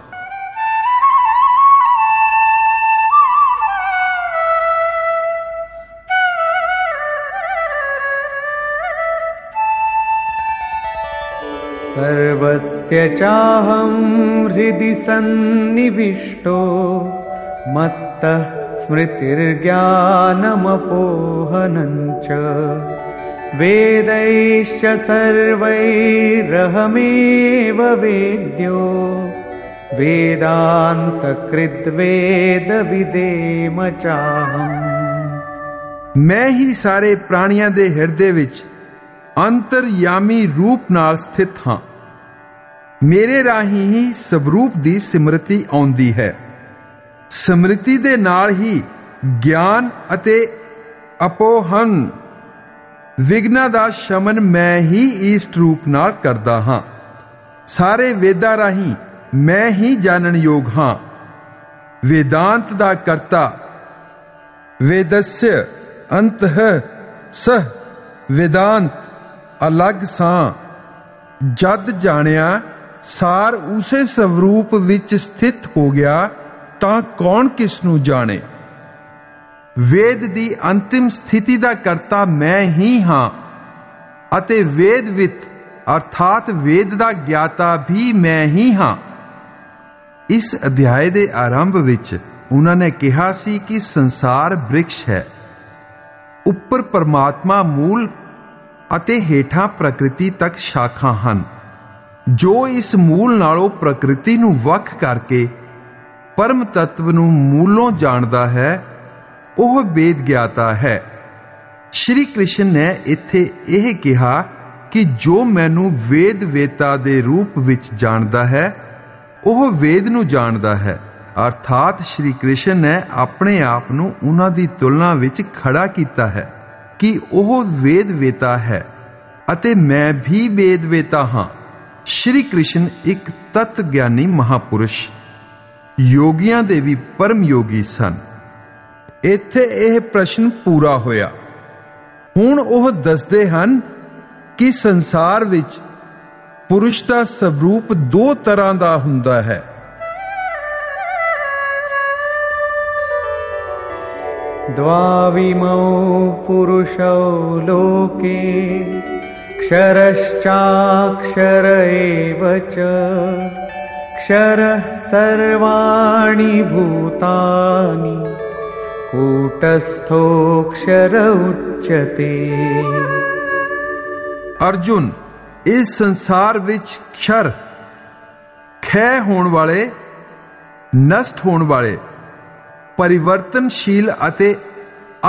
सर्वस्य चाहं हृदि सन्निविष्टो मत्तः स्मृतिर्ज्ञानमपोहनं च वेदैश्च सर्वैरहमेव वेद्यो वेदान्तकृद्वेदविदेम चाहम् ਮੈਂ ਹੀ ਸਾਰੇ ਪ੍ਰਾਣੀਆਂ ਦੇ ਹਿਰਦੇ ਵਿੱਚ ਅੰਤਰਯਾਮੀ ਰੂਪ ਨਾਲ ਸਥਿਤ ਹਾਂ ਮੇਰੇ ਰਾਹੀਂ ਹੀ ਸਵਰੂਪ ਦੀ ਸਿਮਰਤੀ ਆਉਂਦੀ ਹੈ। ਸਮ੍ਰਿਤੀ ਦੇ ਨਾਲ ਹੀ ਗਿਆਨ ਅਤੇ ਅਪੋਹਨ ਵਿਗਨਾ ਦਾ ਸ਼ਮਨ ਮੈਂ ਹੀ ਈਸਟ ਰੂਪ ਨਾਲ ਕਰਦਾ ਹਾਂ। ਸਾਰੇ ਵੇਦਾਂ ਰਾਹੀਂ ਮੈਂ ਹੀ ਜਾਣਨ ਯੋਗ ਹਾਂ। ਵੇਦਾਂਤ ਦਾ ਕਰਤਾ ਵੇਦस्य ਅੰਤਹ ਸਹ ਵੇਦਾਂਤ ਅਲੱਗ ਸਾਂ। ਜਦ ਜਾਣਿਆ ਸਾਰ ਉਸੇ ਸਵਰੂਪ ਵਿੱਚ ਸਥਿਤ ਹੋ ਗਿਆ ਤਾਂ ਕੌਣ ਕਿਸ ਨੂੰ ਜਾਣੇ? ਵੇਦ ਦੀ ਅੰਤਿਮ ਸਥਿਤੀ ਦਾ ਕਰਤਾ ਮੈਂ ਹੀ ਹਾਂ ਅਤੇ ਵੇਦਵਿਤ ਅਰਥਾਤ ਵੇਦ ਦਾ ਗਿਆਤਾ ਵੀ ਮੈਂ ਹੀ ਹਾਂ। ਇਸ ਅਧਿਆਏ ਦੇ ਆਰੰਭ ਵਿੱਚ ਉਹਨਾਂ ਨੇ ਕਿਹਾ ਸੀ ਕਿ ਸੰਸਾਰ ਬ੍ਰਿਕਸ਼ ਹੈ। ਉੱਪਰ ਪਰਮਾਤਮਾ ਮੂਲ ਅਤੇ ਹੇਠਾਂ ਪ੍ਰਕਿਰਤੀ ਤੱਕ ਸ਼ਾਖਾ ਹਨ। ਜੋ ਇਸ ਮੂਲ ਨਾਲੋਂ ਪ੍ਰਕਿਰਤੀ ਨੂੰ ਵੱਖ ਕਰਕੇ ਪਰਮ ਤੱਤਵ ਨੂੰ ਮੂਲੋਂ ਜਾਣਦਾ ਹੈ, ਉਹ ਵੇਦ ਗਿਆਤਾ ਹੈ। ਸ਼੍ਰੀ ਕ੍ਰਿਸ਼ਨ ਨੇ ਇੱਥੇ ਇਹ ਕਿਹਾ ਕਿ ਜੋ ਮੈਨੂੰ ਵੇਦ ਵੇਤਾ ਦੇ ਰੂਪ ਵਿੱਚ ਜਾਣਦਾ ਹੈ, ਉਹ ਵੇਦ ਨੂੰ ਜਾਣਦਾ ਹੈ। ਅਰਥਾਤ ਸ਼੍ਰੀ ਕ੍ਰਿਸ਼ਨ ਨੇ ਆਪਣੇ ਆਪ ਨੂੰ ਉਹਨਾਂ ਦੀ ਤੁਲਨਾ ਵਿੱਚ ਖੜਾ ਕੀਤਾ ਹੈ ਕਿ ਉਹ ਵੇਦ ਵੇਤਾ ਹੈ ਅਤੇ ਮੈਂ ਵੀ ਵੇਦ ਵੇਤਾ ਹਾਂ। ਸ਼੍ਰੀ ਕ੍ਰਿਸ਼ਨ ਇੱਕ ਤਤ ਗਿਆਨੀ ਮਹਾਪੁਰਸ਼ ਯੋਗੀਆਂ ਦੇ ਵੀ ਪਰਮ ਯੋਗੀ ਸਨ ਇੱਥੇ ਇਹ ਪ੍ਰਸ਼ਨ ਪੂਰਾ ਹੋਇਆ ਹੁਣ ਉਹ ਦੱਸਦੇ ਹਨ ਕਿ ਸੰਸਾਰ ਵਿੱਚ ਪੁਰਸ਼ ਦਾ ਸਵਰੂਪ ਦੋ ਤਰ੍ਹਾਂ ਦਾ ਹੁੰਦਾ ਹੈ द्वाविमौ पुरुषौ लोके क्षरश्चाक्षर एव च क्षरः सर्वाणि भूतानि कूटस्थोऽक्षर उच्यते ਅਰਜੁਨ ਇਸ ਸੰਸਾਰ ਵਿੱਚ ਖਰ ਖੈ ਹੋਣ ਵਾਲੇ ਨਸ਼ਟ ਹੋਣ ਵਾਲੇ ਪਰਿਵਰਤਨਸ਼ੀਲ ਅਤੇ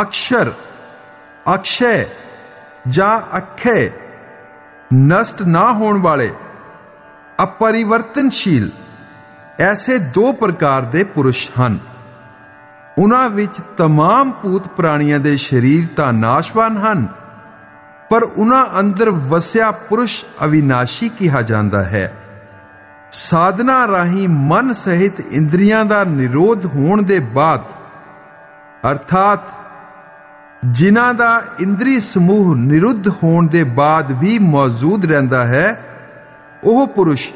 ਅਕਸ਼ਰ ਅਕਸ਼ੈ ਜਾਂ ਅਖੈ ਨਸ਼ਟ ਨਾ ਹੋਣ ਵਾਲੇ ਅਪਰਿਵਰਤਨਸ਼ੀਲ ਐਸੇ ਦੋ ਪ੍ਰਕਾਰ ਦੇ ਪੁਰਸ਼ ਹਨ ਉਹਨਾਂ ਵਿੱਚ तमाम ਭੂਤ ਪ੍ਰਾਣੀਆਂ ਦੇ ਸਰੀਰ ਤਾਂ ਨਾਸ਼ਵਾਨ ਹਨ ਪਰ ਉਹਨਾਂ ਅੰਦਰ ਵਸਿਆ ਪੁਰਸ਼ ਅਵਿਨਾਸ਼ੀ ਕਿਹਾ ਜਾਂਦਾ ਹੈ ਸਾਧਨਾ ਰਾਹੀਂ ਮਨ ਸਹਿਤ ਇੰਦਰੀਆਂ ਦਾ ਨਿਰੋਧ ਹੋਣ ਦੇ ਬਾਅਦ ਅਰਥਾਤ ਜਿਨ੍ਹਾਂ ਦਾ ਇੰਦਰੀ ਸਮੂਹ ਨਿਰੁੱਧ ਹੋਣ ਦੇ ਬਾਅਦ ਵੀ ਮੌਜੂਦ ਰਹਿੰਦਾ ਹੈ, ਉਹ ਪੁਰਸ਼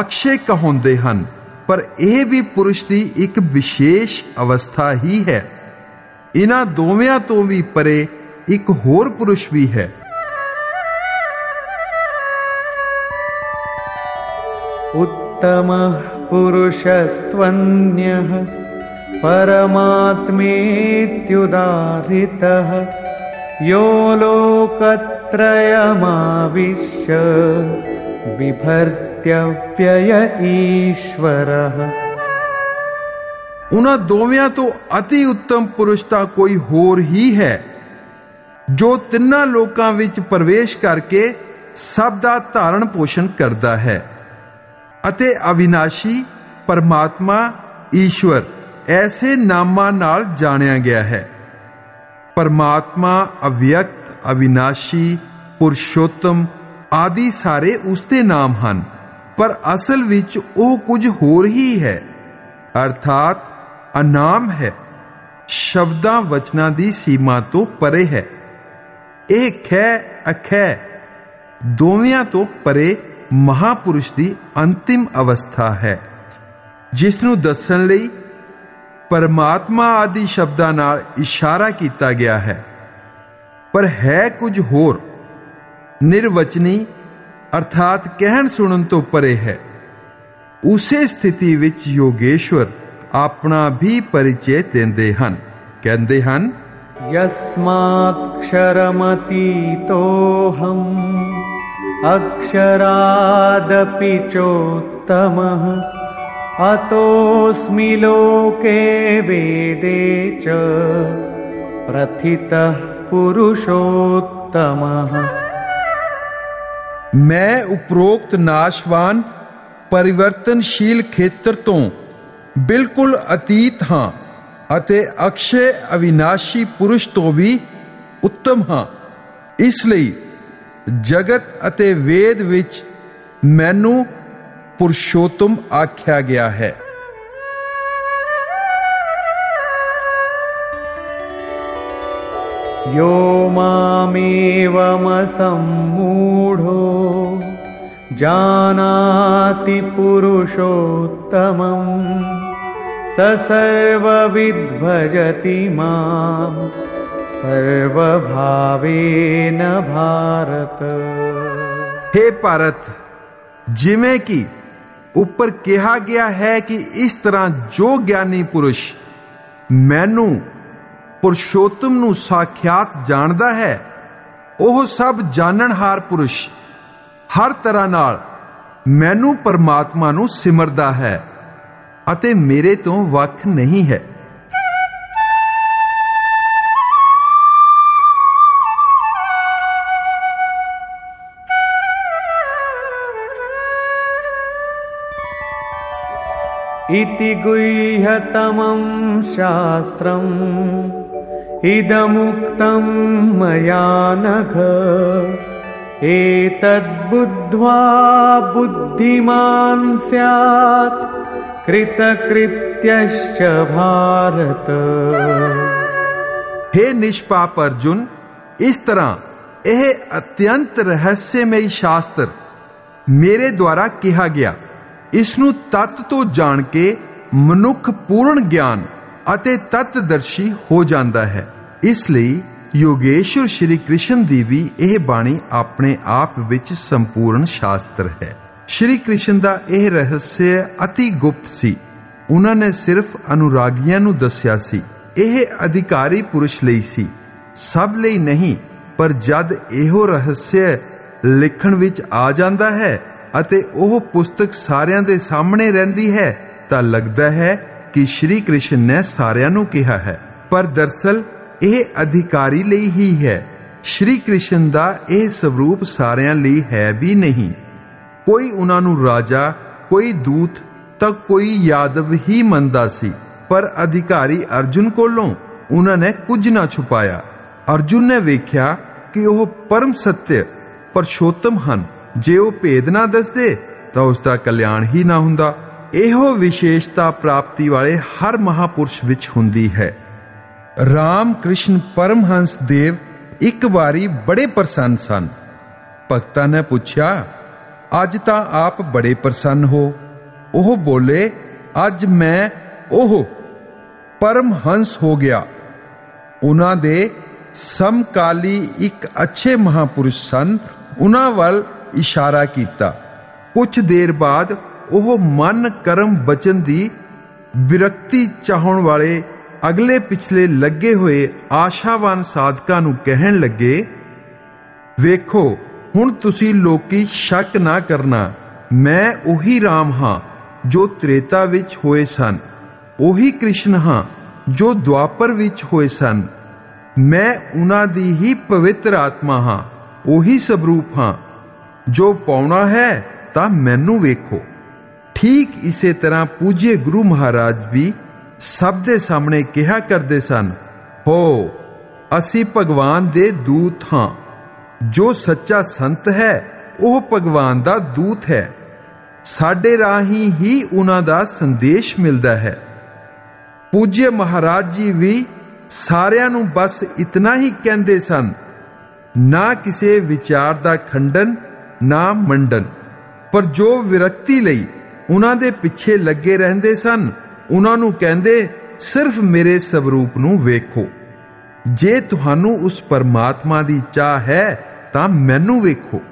ਅਕਸ਼ੇ ਕਹੁੰਦੇ ਹਨ, ਪਰ ਇਹ ਵੀ ਪੁਰਸ਼ ਦੀ ਇੱਕ ਵਿਸ਼ੇਸ਼ ਅਵਸਥਾ ਹੀ ਹੈ। ਇਨ੍ਹਾਂ ਦੋਵਿਆਂ ਤੋਂ ਵੀ ਪਰੇ ਇੱਕ ਹੋਰ ਪੁਰਸ਼ ਵੀ ਹੈ। ਉੱਤਮ ਪੁਰਸ਼ਸਤਵਨਯ। परमात्मेत्युदाहृतः यो लोकत्रयमाविश्य बिभर्त्यव्यय ईश्वरः ਉਹਨਾਂ ਦੋਵਿਆਂ ਤੋਂ ਅਤੀ ਉੱਤਮ ਪੁਰਸ਼ ਤਾਂ ਕੋਈ ਹੋਰ ਹੀ ਹੈ ਜੋ ਤਿੰਨਾਂ ਲੋਕਾਂ ਵਿੱਚ ਪ੍ਰਵੇਸ਼ ਕਰਕੇ ਸਭ ਦਾ ਧਾਰਨ ਪੋਸ਼ਣ ਕਰਦਾ ਹੈ ਅਤੇ ਅਵਿਨਾਸ਼ੀ ਪਰਮਾਤਮਾ ਈਸ਼ਵਰ ਐਸੇ ਨਾਮਾਂ ਨਾਲ ਜਾਣਿਆ ਗਿਆ ਹੈ। ਪਰਮਾਤਮਾ, ਅਵਿਅਕਤ, ਅਵਿਨਾਸ਼ੀ, ਪੁਰਸ਼ੋਤਮ ਆਦਿ ਸਾਰੇ ਉਸ ਦੇ ਨਾਮ ਹਨ, ਪਰ ਅਸਲ ਵਿੱਚ ਉਹ ਕੁਝ ਹੋਰ ਹੀ ਹੈ। ਅਰਥਾਤ ਅਨਾਮ ਹੈ। ਸ਼ਬਦਾਂ ਵਚਨਾਂ ਦੀ ਸੀਮਾ ਤੋਂ ਪਰੇ ਹੈ। ਇਹ ਖੈ, ਅਖੈ ਦੋਵਿਆਂ ਤੋਂ ਪਰੇ ਮਹਾਪੁਰਸ਼ ਦੀ ਅੰਤਿਮ ਅਵਸਥਾ ਹੈ ਜਿਸ ਨੂੰ ਦੱਸਣ ਲਈ ਪਰਮਾਤਮਾ ਆਦਿ ਸ਼ਬਦਾਂ ਨਾਲ ਇਸ਼ਾਰਾ ਕੀਤਾ ਗਿਆ ਹੈ। ਪਰ ਹੈ ਕੁਝ ਹੋਰ ਨਿਰਵਚਨੀ, ਅਰਥਾਤ ਕਹਿਣ ਸੁਣਨ ਤੋਂ ਪਰੇ ਹੈ। ਉਸੇ ਸਥਿਤੀ ਵਿੱਚ ਯੋਗੇਸ਼ਵਰ ਆਪਣਾ ਵੀ ਪਰਿਚੈ ਦਿੰਦੇ ਹਨ। ਕਹਿੰਦੇ ਹਨ ਯਸਮਾਕਸ਼ਰਮਤੀਤੋਹਮ ਅਕਸ਼ਰਾਦਪਿ ਚੋਤਮਹ अतोऽस्मि लोके वेदे च प्रथितः पुरुषोत्तमः ਮੈਂ ਉਪਰੋਕਤ ਨਾਸ਼ਵਾਨ ਪਰਿਵਰਤਨਸ਼ੀਲ ਖੇਤਰ ਤੋਂ ਬਿਲਕੁਲ ਅਤੀਤ ਹਾਂ ਅਤੇ ਅਕਸ਼ੇ ਅਵਿਨਾਸ਼ੀ ਪੁਰਸ਼ ਤੋਂ ਵੀ ਉੱਤਮ ਹਾਂ ਇਸ ਲਈ ਜਗਤ ਅਤੇ ਵੇਦ ਵਿੱਚ ਮੈਨੂੰ पुरुषोत्तम आख्या गया है। यो मामेवमसम्मूढो जानाति पुरुषोत्तमम्। स सर्वविद्भजति माम्। सर्वभावेन भारत। हे पारत जिमे की ਉੱਪਰ ਕਿਹਾ ਗਿਆ ਹੈ ਕਿ ਇਸ ਤਰ੍ਹਾਂ ਜੋ ਗਿਆਨੀ ਪੁਰਸ਼ ਮੈਨੂੰ ਪੁਰਸ਼ੋਤਮ ਨੂੰ ਸਾਖਿਆਤ ਜਾਣਦਾ ਹੈ, ਉਹ ਸਭ ਜਾਣਨਹਾਰ ਪੁਰਸ਼ ਹਰ ਤਰ੍ਹਾਂ ਨਾਲ ਮੈਨੂੰ ਪਰਮਾਤਮਾ ਨੂੰ ਸਿਮਰਦਾ ਹੈ ਅਤੇ ਮੇਰੇ ਤੋਂ ਵੱਖ ਨਹੀਂ ਹੈ। इति गुह्यतमं शास्त्रम्। इदमुक्तं मया नघ। एतद्बुद्ध्वा बुद्धिमान् स्यात्। कृतकृत्यश्च भारत। हे निष्पाप अर्जुन, इस तरह, यह अत्यंत रहस्यमयी शास्त्र मेरे द्वारा कहा गया। ਇਸ ਨੂੰ ਤਤ ਤੋਂ ਜਾਣ ਕੇ ਮਨੁੱਖ ਪੂਰਨ ਗਿਆਨ ਅਤੇ ਤਤਦਰਸ਼ੀ ਹੋ ਜਾਂਦਾ ਹੈ। ਇਸ ਲਈ ਯੋਗੇਸ਼ਵਰ ਸ਼੍ਰੀ ਕ੍ਰਿਸ਼ਨ ਦੀ ਵੀ ਇਹ ਬਾਣੀ ਆਪਣੇ ਆਪ ਵਿੱਚ ਸੰਪੂਰਨ ਸ਼ਾਸਤਰ ਹੈ। ਸ਼੍ਰੀ ਕ੍ਰਿਸ਼ਨ ਦਾ ਇਹ ਰਹੱਸ ਅਤੀ ਗੁਪਤ ਸੀ। ਉਹਨਾਂ ਨੇ ਸਿਰਫ ਅਨੁਰਾਗੀਆਂ ਨੂੰ ਦੱਸਿਆ ਸੀ। ਇਹ ਅਧਿਕਾਰੀ ਪੁਰਸ਼ ਲਈ ਸੀ। ਸਭ ਲਈ ਨਹੀਂ, ਪਰ ਜਦ ਇਹੋ ਰਹੱਸਿਆ ਲਿਖਣ ਵਿੱਚ ਆ ਜਾਂਦਾ ਹੈ ਅਤੇ ਉਹ ਪੁਸਤਕ ਸਾਰਿਆਂ ਦੇ ਸਾਹਮਣੇ ਰਹਿੰਦੀ ਹੈ, ਤਾਂ ਲੱਗਦਾ ਹੈ ਕਿ ਸ਼੍ਰੀ ਕ੍ਰਿਸ਼ਨ ਨੇ ਸਾਰਿਆਂ ਨੂੰ ਕਿਹਾ ਹੈ। ਪਰ ਦਰਸਲ, ਇਹ ਅਧਿਕਾਰੀ ਲਈ ਹੀ ਹੈ। ਸ਼੍ਰੀ ਕ੍ਰਿਸ਼ਨ ਦਾ ਇਹ ਸਰੂਪ ਸਾਰਿਆਂ ਲਈ ਹੈ ਵੀ ਨਹੀਂ। ਕੋਈ ਉਹਨਾਂ ਨੂੰ ਰਾਜਾ, ਕੋਈ ਦੂਤ, ਤਾਂ ਕੋਈ ਯਾਦਵ ਹੀ ਮੰਨਦਾ ਸੀ। ਪਰ ਅਧਿਕਾਰੀ ਅਰਜੁਨ ਕੋਲੋਂ ਉਹਨਾਂ ਨੇ ਕੁਝ ਨਾ ਛੁਪਾਇਆ। ਅਰਜੁਨ ਨੇ ਵੇਖਿਆ ਕਿ ਉਹ ਪਰਮ ਸਤਿ ਪਰਸ਼ੋਤਮ ਹਨ। ਜੇ ਉਹ ਭੇਦ ਨਾ ਦੱਸਦੇ, ਤਾਂ ਉਸ ਦਾ ਕਲਿਆਣ ਹੀ ਨਾ ਹੁੰਦਾ। ਇਹੋ ਵਿਸ਼ੇਸ਼ਤਾ ਪ੍ਰਾਪਤੀ ਵਾਲੇ ਹਰ ਮਹਾਪੁਰਸ਼ ਵਿੱਚ ਹੁੰਦੀ ਹੈ। ਰਾਮ ਕ੍ਰਿਸ਼ਨ ਪਰਮਹੰਸ ਦੇਵ ਇੱਕ ਵਾਰੀ ਬੜੇ ਪ੍ਰਸੰਨ ਸਨ। ਭਗਤਾਂ ਨੇ ਪੁੱਛਿਆ, ਅੱਜ ਤਾਂ ਆਪ ਬੜੇ ਪ੍ਰਸੰਨ ਹੋ? ਉਹ ਬੋਲੇ, ਅੱਜ ਮੈਂ ਉਹ ਪਰਮਹੰਸ ਹੋ ਗਿਆ। ਉਹਨਾਂ ਦੇ ਸਮਕਾਲੀ ਇੱਕ ਅੱਛੇ ਮਹਾਪੁਰਸ਼ ਸਨ। ਉਹਨਾਂ ਵੱਲ ਇਸ਼ਾਰਾ ਕੀਤਾ। ਕੁਝ ਦੇਰ ਬਾਅਦ ਉਹ ਮਨ ਕਰਮ ਬਚਨ ਦੀ ਵਿਰਕਤੀ ਚਾਹਣ ਵਾਲੇ ਅਗਲੇ ਪਿਛਲੇ ਲੱਗੇ ਹੋਏ ਆਸ਼ਾਵਾਨ ਸਾਧਕਾਂ ਨੂੰ ਕਹਿਣ ਲੱਗੇ, ਵੇਖੋ, ਹੁਣ ਤੁਸੀਂ ਲੋਕੀ ਸ਼ੱਕ ਨਾ ਕਰਨਾ। ਮੈਂ ਉਹੀ RAM ਹਾਂ ਜੋ ਤ੍ਰੇਤਾ ਵਿੱਚ ਹੋਏ ਸਨ। ਉਹੀ ਕ੍ਰਿਸ਼ਨ ਹਾਂ ਜੋ ਦੁਆਪਰ ਵਿੱਚ ਹੋਏ ਸਨ। ਮੈਂ ਉਹਨਾਂ ਦੀ ਹੀ ਪਵਿੱਤਰ ਆਤਮਾ ਹਾਂ। ਉਹੀ ਸਵਰੂਪ ਹਾਂ ਜੋ ਪਾਉਣਾ ਹੈ, ਤਾਂ ਮੈਨੂੰ ਵੇਖੋ। ਠੀਕ ਇਸੇ ਤਰ੍ਹਾਂ ਪੂਜੇ ਗੁਰੂ ਮਹਾਰਾਜ ਵੀ ਸਭ ਦੇ ਸਾਹਮਣੇ ਕਿਹਾ ਕਰਦੇ ਸਨ, ਹੋ, ਅਸੀਂ ਭਗਵਾਨ ਦੇ ਦੂਤ ਹਾਂ। ਜੋ ਸੱਚਾ ਸੰਤ ਹੈ, ਉਹ ਭਗਵਾਨ ਦਾ ਦੂਤ ਹੈ। ਸਾਡੇ ਰਾਹੀਂ ਹੀ ਉਹਨਾਂ ਦਾ ਸੰਦੇਸ਼ ਮਿਲਦਾ ਹੈ। ਪੂਜੇ ਮਹਾਰਾਜ ਜੀ ਵੀ ਸਾਰਿਆਂ ਨੂੰ ਬਸ ਇਤਨਾ ਹੀ ਕਹਿੰਦੇ ਸਨ, ਨਾ ਕਿਸੇ ਵਿਚਾਰ ਦਾ ਖੰਡਨ ਨਾ ਮੰਡਨ। ਪਰ ਜੋ ਵਿਰਕਤੀ ਲਈ ਉਹਨਾਂ ਦੇ ਪਿੱਛੇ ਲੱਗੇ ਰਹਿੰਦੇ ਸਨ, ਉਹਨਾਂ ਨੂੰ ਕਹਿੰਦੇ, ਸਿਰਫ ਮੇਰੇ ਸਵਰੂਪ ਨੂੰ ਵੇਖੋ। ਜੇ ਤੁਹਾਨੂੰ ਉਸ ਪਰਮਾਤਮਾ ਦੀ ਚਾਹ ਹੈ, ਤਾਂ ਮੈਨੂੰ ਵੇਖੋ।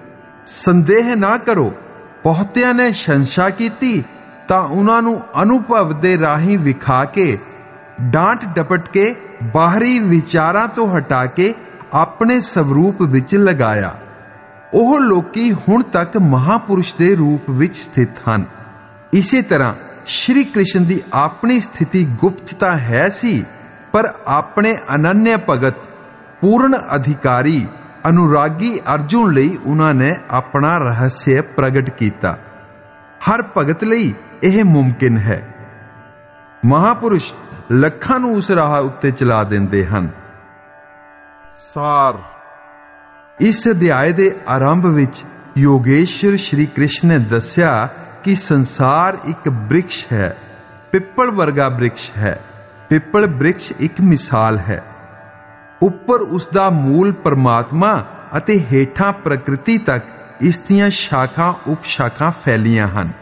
ਸੰਦੇਹ ਨਾ ਕਰੋ। ਬਹੁਤਿਆਂ ਨੇ ਸ਼ੰਸ਼ਾ ਕੀਤੀ, ਤਾਂ ਉਹਨਾਂ ਨੂੰ ਅਨੁਭਵ ਦੇ ਰਾਹੀਂ ਵਿਖਾ ਕੇ, ਡਾਂਟ ਡਪਟ ਕੇ ਬਾਹਰੀ ਵਿਚਾਰਾਂ ਤੋਂ ਹਟਾ ਕੇ ਆਪਣੇ ਸਵਰੂਪ ਵਿੱਚ ਲਗਾਇਆ। ਉਹ ਲੋਕੀ ਹੁਣ ਤੱਕ ਮਹਾਪੁਰਸ਼ ਦੇ ਰੂਪ ਵਿੱਚ ਸਥਿਤ ਹਨ। ਇਸੇ ਤਰ੍ਹਾਂ ਸ਼੍ਰੀ ਕ੍ਰਿਸ਼ਨ ਦੀ ਆਪਣੀ ਸਥਿਤੀ ਗੁਪਤ ਤਾਂ ਹੈ ਸੀ, ਪਰ ਆਪਣੇ ਅਨੰਨਯ ਭਗਤ, ਪੂਰਨ ਅਧਿਕਾਰੀ ਅਨੁਰਾਗੀ ਅਰਜੁਨ ਲਈ ਉਹਨਾਂ ਨੇ ਆਪਣਾ ਰਹੱਸ ਪ੍ਰਗਟ ਕੀਤਾ। ਹਰ ਭਗਤ ਲਈ ਇਹ ਮੁਮਕਿਨ ਹੈ। ਮਹਾਪੁਰਸ਼ ਲੱਖਾਂ ਨੂੰ ਉਸ ਰਾਹ ਉੱਤੇ ਚਲਾ ਦਿੰਦੇ ਹਨ। ਸਾਰ ਇਸ ਅਧਿਆਏ ਦੇ ਆਰੰਭ ਵਿੱਚ ਯੋਗੇਸ਼ਵਰ ਸ਼੍ਰੀ ਕ੍ਰਿਸ਼ਨ ਨੇ ਦੱਸਿਆ ਕਿ ਸੰਸਾਰ ਇੱਕ ਬ੍ਰਿਕਸ਼ ਹੈ, ਪਿੱਪਲ ਵਰਗਾ ਬ੍ਰਿਕਸ਼ ਹੈ, ਪਿੱਪਲ ਬ੍ਰਿਕਸ਼ ਇੱਕ ਮਿਸਾਲ ਹੈ। ਉੱਪਰ ਉਸ ਦਾ ਮੂਲ ਪਰਮਾਤਮਾ ਅਤੇ ਹੇਠਾਂ ਪ੍ਰਕਿਰਤੀ ਤੱਕ ਇਸ ਦੀਆਂ ਸ਼ਾਖਾਂ, ਉਪਸ਼ਾਖਾਂ ਫੈਲੀਆਂ ਹਨ।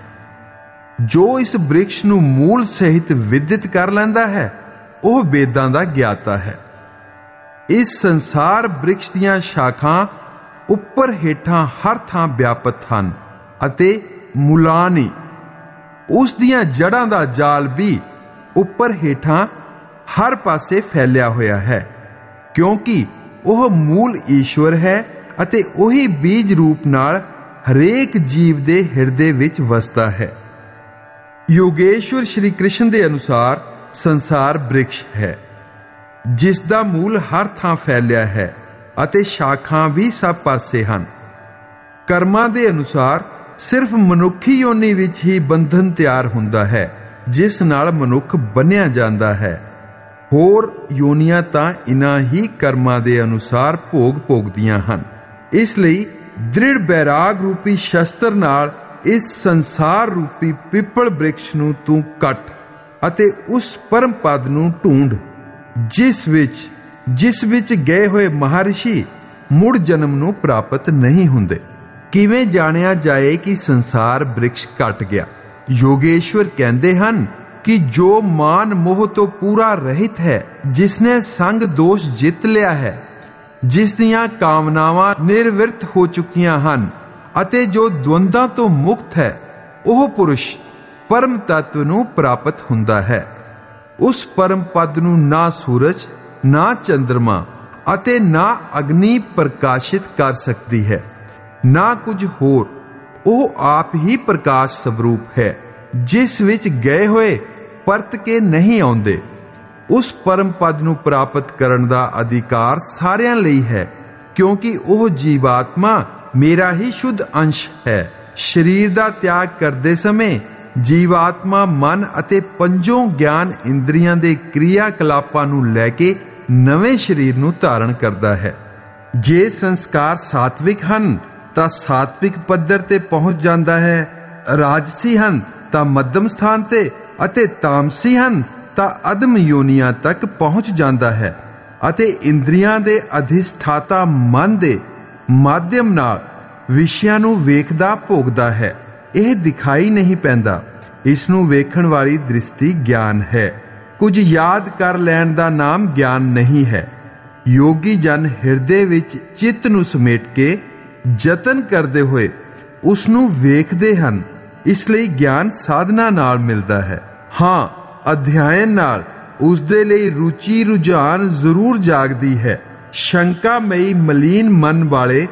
ਜੋ ਇਸ ਬ੍ਰਿਕਸ਼ ਨੂੰ ਮੂਲ ਸਹਿਤ ਵਿਦਿਤ ਕਰ ਲੈਂਦਾ ਹੈ, ਉਹ ਵੇਦਾਂ ਦਾ ਗਿਆਤਾ ਹੈ। ਇਸ ਸੰਸਾਰ ਬ੍ਰਿਕਸ਼ ਦੀਆਂ ਸ਼ਾਖਾਂ ਉੱਪਰ ਹੇਠਾਂ ਹਰ ਥਾਂ ਵਿਆਪਤ ਹਨ ਅਤੇ ਮੁਲਾਨੀ। ਉਸ ਦੀਆਂ ਜੜਾਂ ਦਾ ਜਾਲ ਵੀ ਉੱਪਰ ਹੇਠਾਂ ਹਰ ਪਾਸੇ ਫੈਲਿਆ ਹੋਇਆ ਹੈ, ਕਿਉਂਕਿ ਉਹ ਮੂਲ ਈਸ਼ਵਰ ਹੈ ਅਤੇ ਉਹੀ ਬੀਜ ਰੂਪ ਨਾਲ ਹਰੇਕ ਜੀਵ ਦੇ ਹਿਰਦੇ ਵਿੱਚ ਵਸਦਾ ਹੈ। ਯੋਗੇਸ਼ਵਰ ਸ਼੍ਰੀ ਕ੍ਰਿਸ਼ਨ ਦੇ ਅਨੁਸਾਰ ਸੰਸਾਰ ਬ੍ਰਿਕਸ਼ ਹੈ। ਜਿਸ ਦਾ ਮੂਲ ਹਰ ਥਾਂ ਫੈਲਿਆ ਹੈ ਅਤੇ ਸ਼ਾਖਾਂ ਵੀ ਸਭ ਪਾਸੇ ਹਨ। ਕਰਮਾਂ ਦੇ ਅਨੁਸਾਰ ਸਿਰਫ ਮਨੁੱਖੀ ਯੋਨੀ ਵਿੱਚ ਹੀ ਬੰਧਨ ਤਿਆਰ ਹੁੰਦਾ ਹੈ, ਜਿਸ ਨਾਲ ਮਨੁੱਖ ਬੰਨਿਆ ਜਾਂਦਾ ਹੈ। ਹੋਰ ਯੋਨੀਆਂ ਤਾਂ ਇਨ੍ਹਾਂ ਹੀ ਕਰਮਾਂ ਦੇ ਅਨੁਸਾਰ ਭੋਗ ਭੋਗਦੀਆਂ ਹਨ। ਇਸ ਲਈ ਦ੍ਰਿੜ ਬੈਰਾਗ ਰੂਪੀ ਸ਼ਸਤਰ ਨਾਲ ਇਸ ਸੰਸਾਰ ਰੂਪੀ ਪਿੱਪਲ ਬ੍ਰਿਕਸ਼ ਨੂੰ ਤੂੰ ਕੱਟ ਅਤੇ ਉਸ ਪਰਮ ਪਦ ਨੂੰ ਢੂੰਡ ਜਿਸ ਵਿੱਚ ਜਿਸ ਵਿੱਚ ਗਏ ਹੋਏ ਮਹਰਸ਼ੀ ਮੁੜ ਜਨਮ ਨੂੰ ਪ੍ਰਾਪਤ ਨਹੀਂ ਹੁੰਦੇ। ਕਿਵੇਂ ਜਾਣਿਆ ਜਾਏ ਕਿ ਸੰਸਾਰ ਬ੍ਰਿਕਸ਼ ਕੱਟ ਗਿਆ? ਯੋਗੇਸ਼ਵਰ ਕਹਿੰਦੇ ਹਨ ਕਿ ਜੋ ਮਾਨ ਮੋਹ ਤੋਂ ਪੂਰਾ ਰਹਿਤ ਹੈ ਜਿਸ ਨੇ ਸੰਗ ਦੋਸ਼ ਜਿੱਤ ਲਿਆ ਹੈ, ਜਿਸ ਦੀਆਂ ਕਾਮਨਾਵਾਂ ਨਿਰਵਿਰਤ ਹੋ ਚੁੱਕੀਆਂ ਹਨ ਅਤੇ ਜੋ ਦਵੰਦਾਂ ਤੋਂ ਮੁਕਤ ਹੈ, ਉਹ ਪੁਰਸ਼ ਪਰਮ ਤત્ਵ ਨੂੰ ਪ੍ਰਾਪਤ ਹੁੰਦਾ ਹੈ। ਉਸ ਪਰਮ ਪਦ ਨੂੰ ਨਾ ਸੂਰਜ, ਨਾ ਚੰ드ਰਮਾ ਅਤੇ ਨਾ ਅਗਨੀ ਪ੍ਰਕਾਸ਼ਿਤ ਕਰ ਸਕਦੀ ਹੈ। ਨਾ ਕੁਝ ਹੋਰ, ਉਹ ਆਪ ਹੀ ਪ੍ਰਕਾਸ਼ ਸਵਰੂਪ ਹੈ। ਜਿਸ ਵਿੱਚ ਗਏ ਹੋਏ ਪਰਤ ਕੇ ਨਹੀਂ ਆਉਂਦੇ। ਉਸ ਪਰਮ ਪਦ ਨੂੰ ਪ੍ਰਾਪਤ ਕਰਨ ਦਾ ਅਧਿਕਾਰ ਸਾਰਿਆਂ ਲਈ ਹੈ, ਕਿਉਂਕਿ ਉਹ ਜੀਵਾਤਮਾ ਮੇਰਾ ਹੀ ਸ਼ੁੱਧ ਅੰਸ਼ ਹੈ। ਸਰੀਰ ਦਾ ਤਿਆਗ ਕਰਦੇ ਸਮੇਂ ਜੀਵਾਤਮਾ, ਮਨ ਅਤੇ ਪੰਜੋਂ ਗਿਆਨ ਇੰਦਰੀਆਂ ਦੇ ਕਿਰਿਆ ਕਲਾਪਾਂ ਨੂੰ ਲੈ ਕੇ ਨਵੇਂ ਸਰੀਰ ਨੂੰ ਧਾਰਨ ਕਰਦਾ ਹੈ। ਜੇ ਸੰਸਕਾਰ ਸਾਤਵਿਕ ਹਨ, ਤਾਂ ਸਾਤਵਿਕ ਪੱਧਰ ਤੇ ਪਹੁੰਚ ਜਾਂਦਾ ਹੈ। ਰਾਜਸੀ ਹਨ, ਤਾਂ ਮੱਧਮ ਸਥਾਨ ਤੇ ਅਤੇ ਤਾਮਸੀ ਹਨ, ਤਾਂ ਅਦਮ ਯੋਨੀਆਂ ਤੱਕ ਪਹੁੰਚ ਜਾਂਦਾ ਹੈ ਅਤੇ ਇੰਦਰੀਆਂ ਦੇ ਅਧਿਸ਼ਠਾਤਾ ਮਨ ਦੇ ਮਾਧਿਅਮ ਨਾਲ ਵਿਸ਼ਿਆਂ ਨੂੰ ਵੇਖਦਾ ਭੋਗਦਾ ਹੈ। ਇਹ ਦਿਖਾਈ ਨਹੀਂ ਪੈਂਦਾ। ਇਸ ਨੂੰ ਵੇਖਣ ਵਾਲੀ ਦ੍ਰਿਸ਼ਟੀ ਗਿਆਨ ਹੈ। ਕੁਝ ਯਾਦ ਕਰ ਲੈਣ ਦਾ ਨਾਮ ਗਿਆਨ ਨਹੀਂ ਹੈ। ਯੋਗੀ ਜਨ ਹਿਰਦੇ ਵਿੱਚ ਚਿੱਤ ਨੂੰ ਸਮੇਟ ਕੇ ਯਤਨ ਕਰਦੇ ਹੋਏ ਉਸ ਨੂੰ ਵੇਖਦੇ ਹਨ। ਇਸ ਲਈ ਗਿਆਨ ਸਾਧਨਾ ਨਾਲ ਮਿਲਦਾ ਹੈ। ਹਾਂ ਅਧਿਆਇਨ ਨਾਲ ਉਸ ਦੇ ਲਈ ਰੁਚੀ ਰੁਝਾਨ ਜ਼ਰੂਰ ਜਾਗਦੀ ਹੈ। ਸ਼ੰਕਾ ਮਈ ਮਲੀਨ ਮਨ ਵਾਲੇ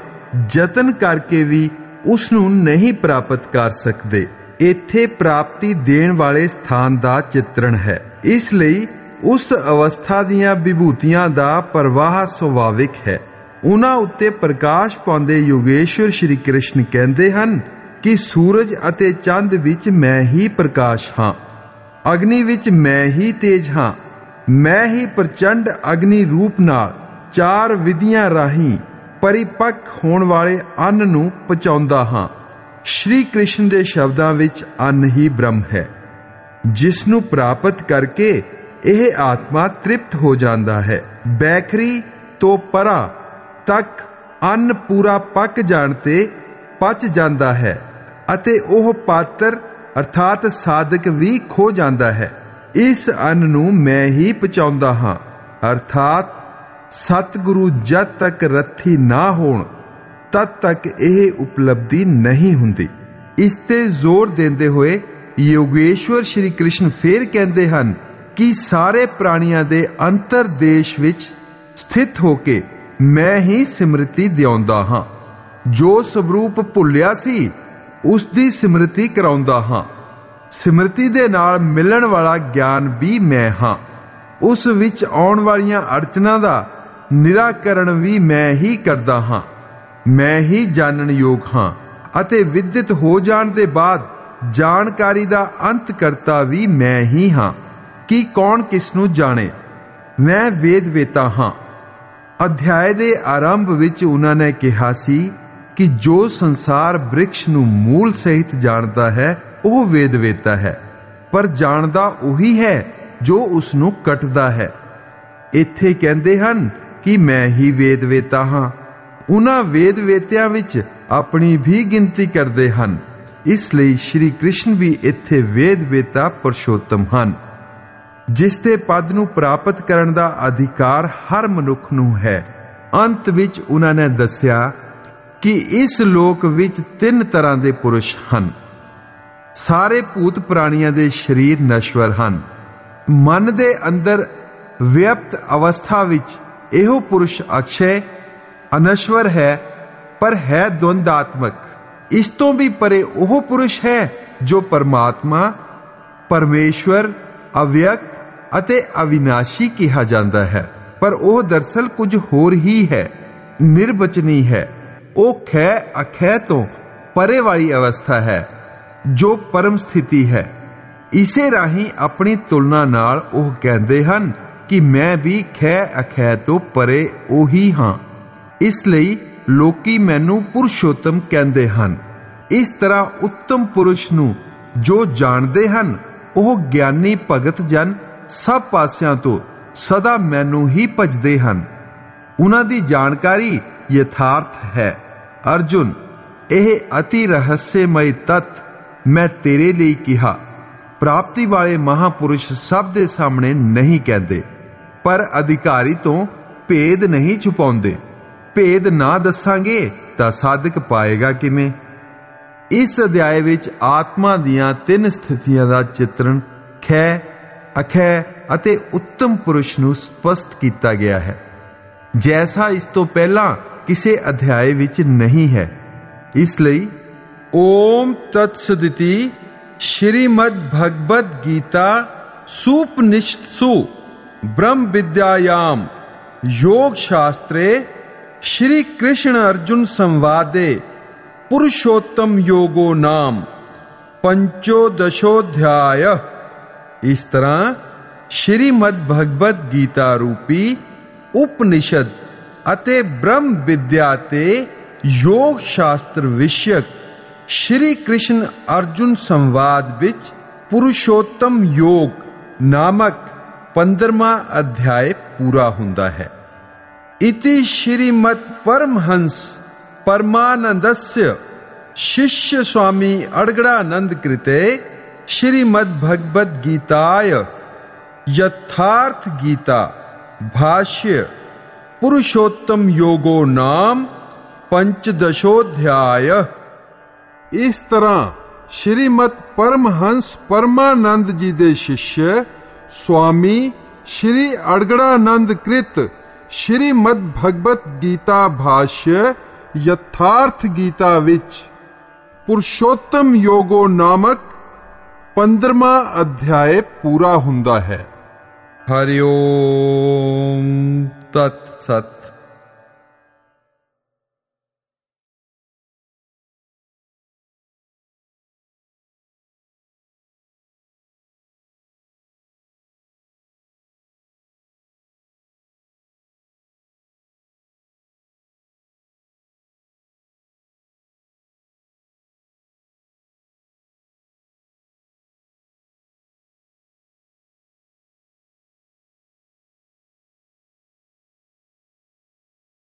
ਯਤਨ ਕਰਕੇ ਵੀ ਉਸ ਨੂੰ ਨਹੀਂ ਪ੍ਰਾਪਤ ਕਰ ਸਕਦੇ। ਇੱਥੇ ਪ੍ਰਾਪਤੀ ਦੇਣ ਵਾਲੇ ਸਥਾਨ ਦਾ ਚਿੱਤਰਣ ਹੈ। ਇਸ ਲਈ ਉਸ ਅਵਸਥਾ ਦੀਆਂ ਵਿਭੂਤੀਆਂ ਦਾ ਪ੍ਰਵਾਹ ਸੁਭਾਵਿਕ ਹੈ। ਉਹਨਾਂ ਉੱਤੇ ਪ੍ਰਕਾਸ਼ ਪਾਉਂਦੇ ਯੋਗੇਸ਼ਵਰ ਸ਼੍ਰੀ ਕ੍ਰਿਸ਼ਨ ਕਹਿੰਦੇ ਹਨ ਕਿ ਸੂਰਜ ਅਤੇ ਚੰਦ ਵਿੱਚ ਮੈਂ ਹੀ ਪ੍ਰਕਾਸ਼ ਹਾਂ। ਅਗਨੀ ਵਿੱਚ ਮੈਂ ਹੀ ਤੇਜ ਹਾਂ। ਮੈਂ ਹੀ ਪ੍ਰਚੰਡ ਅਗਨੀ ਰੂਪ ਨਾਲ ਚਾਰ ਵਿਧੀਆਂ ਰਾਹੀਂ ਪਰਿਪੱਕ ਹੋਣ ਵਾਲੇ ਅੰਨ ਨੂੰ ਪਹੁੰਚਾਉਂਦਾ ਹਾਂ। ਸ਼੍ਰੀ ਕ੍ਰਿਸ਼ਨ ਦੇ ਸ਼ਬਦਾਂ ਵਿੱਚ ਅੰਨ ਹੀ ਬ੍ਰਹਮ ਹੈ। ਜਿਸ ਨੂੰ ਪ੍ਰਾਪਤ ਕਰਕੇ ਇਹ ਆਤਮਾ ਤ੍ਰਿਪਤ ਹੋ ਜਾਂਦਾ ਹੈ। ਬੈਖਰੀ ਤੋਂ ਪਰਾ ਤੱਕ ਅੰਨ ਪੂਰਾ ਪੱਕ ਜਾਣ ਤੇ ਪਚ ਜਾਂਦਾ ਹੈ ਅਤੇ ਉਹ ਪਾਤਰ ਅਰਥਾਤ ਸਾਧਕ ਵੀ ਖੋ ਜਾਂਦਾ ਹੈ। ਇਸ ਅੰਨ ਨੂੰ ਮੈਂ ਹੀ ਪਚਾਉਂਦਾ ਹਾਂ। ਅਰਥਾਤ ਸਤਿਗੁਰੂ ਜਦ ਤੱਕ ਰੱਥੀ ਨਾ ਹੋਣ, ਤਦ ਤੱਕ ਇਹ ਉਪਲਬਧੀ ਨਹੀਂ ਹੁੰਦੀ। ਇਸ ਤੇ ਜ਼ੋਰ ਦਿੰਦੇ ਹੋਏ ਯੋਗੇਸ਼ਵਰ ਸ਼੍ਰੀ ਕ੍ਰਿਸ਼ਨ ਫੇਰ ਕਹਿੰਦੇ ਹਨ ਕਿ ਸਾਰੇ ਪ੍ਰਾਣੀਆਂ ਦੇ ਅੰਤਰ ਦੇਸ਼ ਵਿੱਚ ਸਥਿਤ ਹੋ ਕੇ ਮੈਂ ਹੀ ਸਿਮਰਤੀ ਦਿਉਂਦਾ ਹਾਂ। ਜੋ ਸਵਰੂਪ ਭੁੱਲਿਆ ਸੀ, ਉਸ ਦੀ ਸਿਮਰਤੀ ਕਰਾਉਂਦਾ ਹਾਂ। ਸਿਮਰਤੀ ਦੇ ਨਾਲ ਮਿਲਣ ਵਾਲਾ ਗਿਆਨ ਵੀ ਮੈਂ ਹਾਂ। ਉਸ ਵਿੱਚ ਆਉਣ ਵਾਲੀਆਂ ਅੜਚਨਾਂ ਦਾ ਨਿਰਾਕਰਣ ਵੀ ਮੈਂ ਹੀ ਕਰਦਾ ਹਾਂ। ਮੈਂ ਹੀ ਜਾਣਨ ਯੋਗ ਹਾਂ ਅਤੇ ਵਿਦਿਤ ਹੋ ਜਾਣ ਦੇ ਬਾਅਦ ਜਾਣਕਾਰੀ ਦਾ ਅੰਤ ਕਰਤਾ ਵੀ ਮੈਂ ਹੀ ਹਾਂ। ਕਿ ਕੌਣ ਕਿਸ ਨੂੰ ਜਾਣੇ? ਮੈਂ ਵੇਦ ਵੇਤਾ ਹਾਂ। ਅਧਿਆਇ ਦੇ ਆਰੰਭ ਵਿੱਚ ਉਹਨਾਂ ਨੇ ਕਿਹਾ ਸੀ ਕਿ ਜੋ ਸੰਸਾਰ ਬ੍ਰਿਕਸ਼ ਨੂੰ ਮੂਲ ਸਹਿਤ ਜਾਣਦਾ ਹੈ, ਉਹ ਵੇਦ ਵੇਤਾ ਹੈ, ਪਰ ਜਾਣਦਾ ਉਹੀ ਹੈ ਜੋ ਉਸ ਨੂੰ ਕੱਟਦਾ ਹੈ। ਇੱਥੇ ਕਹਿੰਦੇ ਹਨ ਕਿ ਮੈਂ ਹੀ ਵੇਦ ਵੇਤਾ ਹਾਂ। ਉਹਨਾਂ ਵੇਦ ਵੇਤਿਆਂ ਵਿੱਚ ਆਪਣੀ ਵੀ ਗਿਣਤੀ ਕਰਦੇ ਹਨ। ਇਸ ਲਈ ਸ਼੍ਰੀ ਕ੍ਰਿਸ਼ਨ ਵੀ ਇੱਥੇ ਵੇਦ ਵੇਤਾ ਪੁਰਸ਼ੋਤਮ ਹਨ। ਜਿਸ ਦੇ ਪਦ ਨੂੰ ਪ੍ਰਾਪਤ ਕਰਨ ਦਾ ਅਧਿਕਾਰ ਹਰ ਮਨੁੱਖ ਨੂੰ ਹੈ। ਅੰਤ ਵਿੱਚ ਉਹਨਾਂ ਨੇ ਦੱਸਿਆ ਕਿ ਇਸ ਲੋਕ ਵਿੱਚ ਤਿੰਨ ਤਰ੍ਹਾਂ ਦੇ ਪੁਰਸ਼ ਹਨ। ਸਾਰੇ ਭੂਤ ਪ੍ਰਾਣੀਆਂ ਦੇ ਸਰੀਰ ਨਸ਼ਵਰ ਹਨ। ਮਨ ਦੇ ਅੰਦਰ ਵਿਅਪਤ ਅਵਸਥਾ ਵਿੱਚ ਇਹੋ ਪੁਰਸ਼ ਅਕਸ਼ੈ ਅਨਸ਼ਵਰ ਹੈ, ਪਰ ਹੈ ਦਵੰਦਾਤਮਕ। ਇਸ ਤੋਂ ਵੀ ਪਰੇ ਉਹ ਪੁਰਸ਼ ਹੈ ਜੋ ਪਰਮਾਤਮਾ, ਪਰਮੇਸ਼ਵਰ ਅਵਿਅਕਤ ਅਤੇ ਅਵਿਨਾਸ਼ੀ ਕਿਹਾ ਜਾਂਦਾ ਹੈ। ਪਰ ਉਹ ਦਰਸਲ ਕੁਝ ਹੋਰ ਹੀ ਹੈ, ਨਿਰਵਚਨੀ ਹੈ। ਉਹ ਖੈ ਅਖੈ ਤੋਂ ਪਰੇ ਵਾਲੀ ਅਵਸਥਾ ਹੈ, ਜੋ ਪਰਮ ਸਥਿਤੀ ਹੈ। ਇਸੇ ਰਾਹੀਂ ਆਪਣੀ ਤੁਲਨਾ ਨਾਲ ਉਹ ਕਹਿੰਦੇ ਹਨ ਕਿ ਮੈਂ ਵੀ ਖੈ ਅਖੈ ਤੋਂ ਪਰੇ ਉਹੀ ਹਾਂ। ਇਸ ਲਈ ਲੋਕੀ ਮੈਨੂੰ ਪੁਰਸ਼ੋਤਮ ਕਹਿੰਦੇ ਹਨ। ਇਸ ਤਰ੍ਹਾਂ ਉੱਤਮ ਪੁਰਸ਼ ਨੂੰ ਜੋ ਜਾਣਦੇ ਹਨ, ਉਹ ਗਿਆਨੀ ਭਗਤ ਜਨ ਸਭ ਪਾਸਿਆਂ ਤੋਂ ਸਦਾ ਮੈਨੂੰ ਹੀ ਭਜਦੇ ਹਨ। ਉਹਨਾਂ ਦੀ ਜਾਣਕਾਰੀ ਯਥਾਰਥ ਹੈ। ਅਰਜੁਨ, ਇਹ ਅਤੀ ਰਹੱਸਮਈ ਤਤ ਮੈਂ ਤੇਰੇ ਲਈ ਕਿਹਾ। ਪ੍ਰਾਪਤੀ ਵਾਲੇ ਮਹਾਪੁਰਸ਼ ਸਭ ਦੇ ਸਾਹਮਣੇ ਨਹੀਂ ਕਹਿੰਦੇ। ਪਰ ਅਧਿਕਾਰੀ ਤੋਂ ਭੇਦ ਨਹੀਂ ਛੁਪਾਉਂਦੇ। ਭੇਦ ਨਾ ਦੱਸਾਂਗੇ ਤਾਂ ਸਾਧਕ ਪਾਏਗਾ ਕਿਵੇਂ? ਇਸ ਅਧਿਆਇ ਵਿੱਚ ਆਤਮਾ ਦੀਆਂ ਤਿੰਨ ਸਥਿਤੀਆਂ ਦਾ ਚਿੱਤਰਣ ਖੈ, ਅਖੈ ਅਤੇ ਉੱਤਮ ਪੁਰਸ਼ ਨੂੰ ਸਪਸ਼ਟ ਕੀਤਾ ਗਿਆ ਹੈ। ਜੈਸਾ ਇਸ ਤੋਂ ਪਹਿਲਾਂ ਕਿਸੇ ਅਧਿਆਇ ਵਿੱਚ ਨਹੀਂ ਹੈ। ਇਸ ਲਈ ਓਮ ਤਤਸਦਿਤੀ ਸ਼੍ਰੀਮਦ ਭਗਵਦ ਗੀਤਾ ਸੁਪਨਿਸ਼ਤਸु। ब्रह्म विद्यायाम योग शास्त्रे श्री कृष्ण अर्जुन संवादे पुरुषोत्तम योगो नाम पंचोदशोध्याय। इस तरह श्रीमद भगवत गीता रूपी उपनिषद अते ब्रह्म विद्याते योग शास्त्र विषयक श्री कृष्ण अर्जुन संवाद विच पुरुषोत्तम योग नामक पंद्रवा अध्याय पूरा ਹੁੰਦਾ है। इति श्रीमत परमहंस ਪਰਮਾਨੰਦस्य शिष्य स्वामी अड़गड़ानंद कृते श्रीमद भगवद गीताय यथार्थ गीता भाष्य पुरुषोत्तम योगो नाम पंचदशोध्याय। इस तरह श्रीमत परमहंस परमानंद जी दे शिष्य स्वामी श्री अड़गड़ानंद कृत श्रीमद भगवत गीता भाष्य यथार्थ गीता विच पुरुषोत्तम योगो नामक पंद्रमा अध्याय पूरा हुंदा है। हरिओम तत्सत।